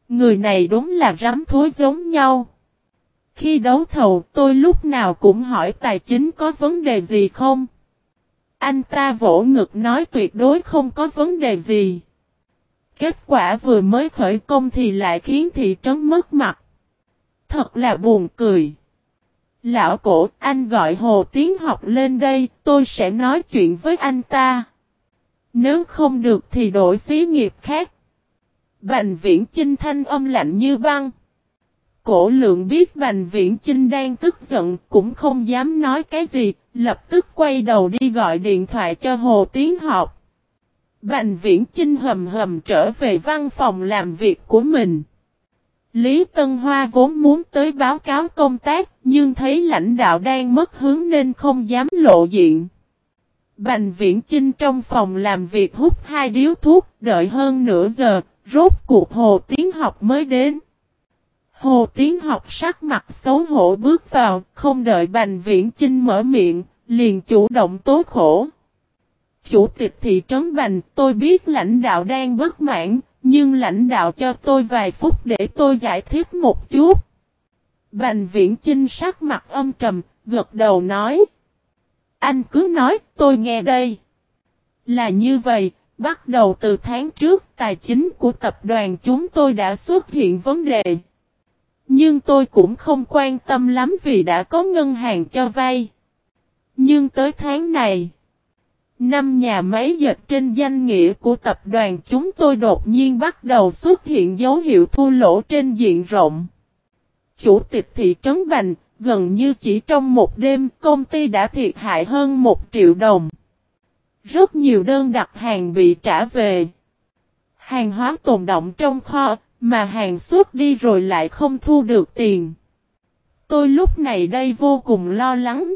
Speaker 1: Người này đúng là rắm thối giống nhau. Khi đấu thầu tôi lúc nào cũng hỏi tài chính có vấn đề gì không? Anh ta vỗ ngực nói tuyệt đối không có vấn đề gì. Kết quả vừa mới khởi công thì lại khiến thị trấn mất mặt. Thật là buồn cười. Lão cổ, anh gọi Hồ Tiến học lên đây, tôi sẽ nói chuyện với anh ta. Nếu không được thì đổi xí nghiệp khác. Bành viễn chinh thanh âm lạnh như băng. Cổ lượng biết Bành Viễn Chinh đang tức giận cũng không dám nói cái gì, lập tức quay đầu đi gọi điện thoại cho Hồ Tiến học. Bành Viễn Chinh hầm hầm trở về văn phòng làm việc của mình. Lý Tân Hoa vốn muốn tới báo cáo công tác, nhưng thấy lãnh đạo đang mất hướng nên không dám lộ diện. Bành Viễn Chinh trong phòng làm việc hút hai điếu thuốc, đợi hơn nửa giờ, rốt cuộc Hồ Tiến học mới đến. Hồ Tiến học sắc mặt xấu hổ bước vào, không đợi Bành Viễn Chinh mở miệng, liền chủ động tố khổ. Chủ tịch thị trấn Bành, tôi biết lãnh đạo đang bất mãn, nhưng lãnh đạo cho tôi vài phút để tôi giải thích một chút. Bành viễn chinh sắc mặt âm trầm, gật đầu nói. Anh cứ nói, tôi nghe đây. Là như vậy, bắt đầu từ tháng trước, tài chính của tập đoàn chúng tôi đã xuất hiện vấn đề. Nhưng tôi cũng không quan tâm lắm vì đã có ngân hàng cho vay. Nhưng tới tháng này, năm nhà máy dệt trên danh nghĩa của tập đoàn chúng tôi đột nhiên bắt đầu xuất hiện dấu hiệu thua lỗ trên diện rộng. Chủ tịch thị trấn Bành, gần như chỉ trong một đêm công ty đã thiệt hại hơn một triệu đồng. Rất nhiều đơn đặt hàng bị trả về. Hàng hóa tồn động trong kho, mà hàng suốt đi rồi lại không thu được tiền. Tôi lúc này đây vô cùng lo lắng.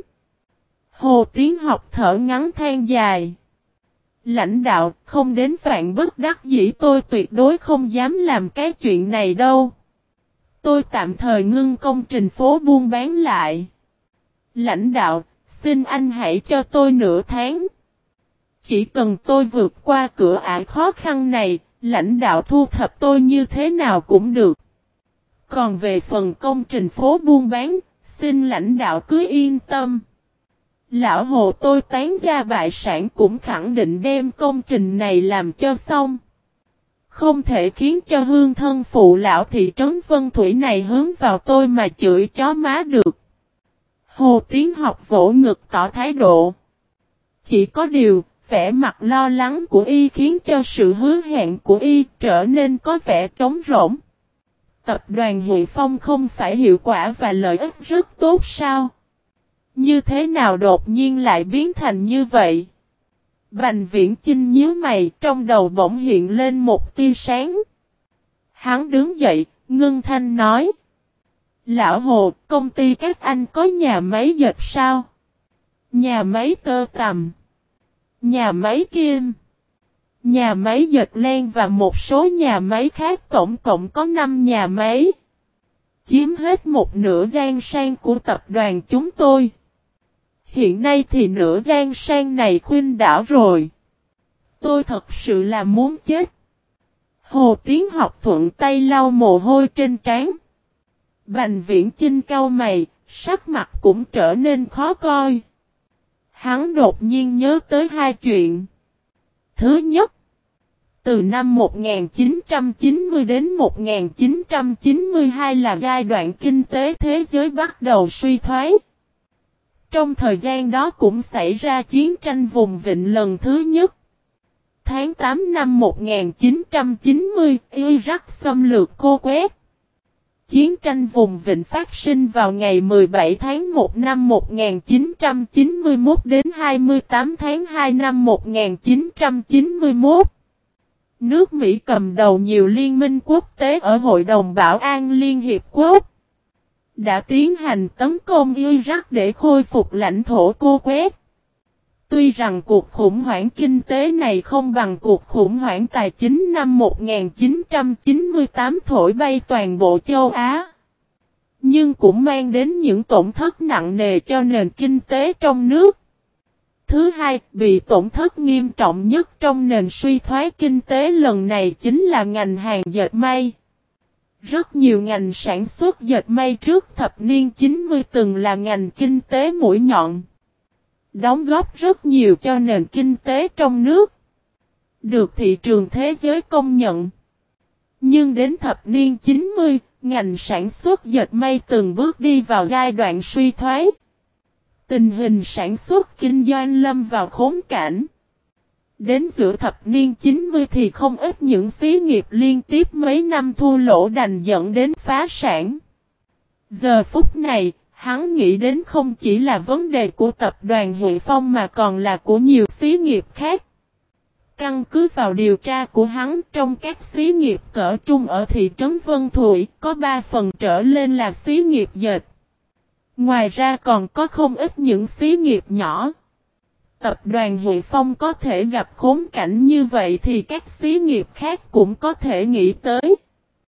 Speaker 1: Hồ Tiến học thở ngắn than dài. Lãnh đạo không đến vạn bất đắc dĩ tôi tuyệt đối không dám làm cái chuyện này đâu. Tôi tạm thời ngưng công trình phố buôn bán lại. Lãnh đạo, xin anh hãy cho tôi nửa tháng. Chỉ cần tôi vượt qua cửa ải khó khăn này, lãnh đạo thu thập tôi như thế nào cũng được. Còn về phần công trình phố buôn bán, xin lãnh đạo cứ yên tâm. Lão Hồ tôi tán gia bại sản cũng khẳng định đem công trình này làm cho xong. Không thể khiến cho hương thân phụ lão thị trấn Vân Thủy này hướng vào tôi mà chửi chó má được. Hồ Tiến học vỗ ngực tỏ thái độ. Chỉ có điều, vẻ mặt lo lắng của y khiến cho sự hứa hẹn của y trở nên có vẻ trống rỗng. Tập đoàn Hội Phong không phải hiệu quả và lợi ích rất tốt sao? Như thế nào đột nhiên lại biến thành như vậy? Bành viễn chinh nhíu mày trong đầu bỗng hiện lên một tia sáng. Hắn đứng dậy, ngưng thanh nói. Lão Hồ, công ty các anh có nhà máy dệt sao? Nhà máy tơ tầm. Nhà máy kim. Nhà máy dệt len và một số nhà máy khác tổng cộng có 5 nhà máy. Chiếm hết một nửa gian sang của tập đoàn chúng tôi. Hiện nay thì nửa gian sang này khuyên đảo rồi. Tôi thật sự là muốn chết. Hồ Tiến học thuận tay lau mồ hôi trên trán. Bành viễn chinh cau mày, sắc mặt cũng trở nên khó coi. Hắn đột nhiên nhớ tới hai chuyện. Thứ nhất, từ năm 1990 đến 1992 là giai đoạn kinh tế thế giới bắt đầu suy thoái. Trong thời gian đó cũng xảy ra chiến tranh vùng vịnh lần thứ nhất. Tháng 8 năm 1990, Iraq xâm lược cô quét. Chiến tranh vùng vịnh phát sinh vào ngày 17 tháng 1 năm 1991 đến 28 tháng 2 năm 1991. Nước Mỹ cầm đầu nhiều liên minh quốc tế ở Hội đồng Bảo an Liên Hiệp Quốc đã tiến hành tấn công Iraq để khôi phục lãnh thổ cô quét. Tuy rằng cuộc khủng hoảng kinh tế này không bằng cuộc khủng hoảng tài chính năm 1998 thổi bay toàn bộ châu Á, nhưng cũng mang đến những tổn thất nặng nề cho nền kinh tế trong nước. Thứ hai, bị tổn thất nghiêm trọng nhất trong nền suy thoái kinh tế lần này chính là ngành hàng dệt may. Rất nhiều ngành sản xuất dệt may trước thập niên 90 từng là ngành kinh tế mũi nhọn. Đóng góp rất nhiều cho nền kinh tế trong nước. Được thị trường thế giới công nhận. Nhưng đến thập niên 90, ngành sản xuất dệt may từng bước đi vào giai đoạn suy thoái. Tình hình sản xuất kinh doanh lâm vào khốn cảnh. Đến giữa thập niên 90 thì không ít những xí nghiệp liên tiếp mấy năm thua lỗ đành dẫn đến phá sản. Giờ phút này, hắn nghĩ đến không chỉ là vấn đề của tập đoàn Huệ Phong mà còn là của nhiều xí nghiệp khác. Căn cứ vào điều tra của hắn, trong các xí nghiệp cỡ trung ở thị trấn Vân Thụy, có 3 phần trở lên là xí nghiệp dệt. Ngoài ra còn có không ít những xí nghiệp nhỏ tập đoàn Huệ Phong có thể gặp khốn cảnh như vậy thì các xí nghiệp khác cũng có thể nghĩ tới.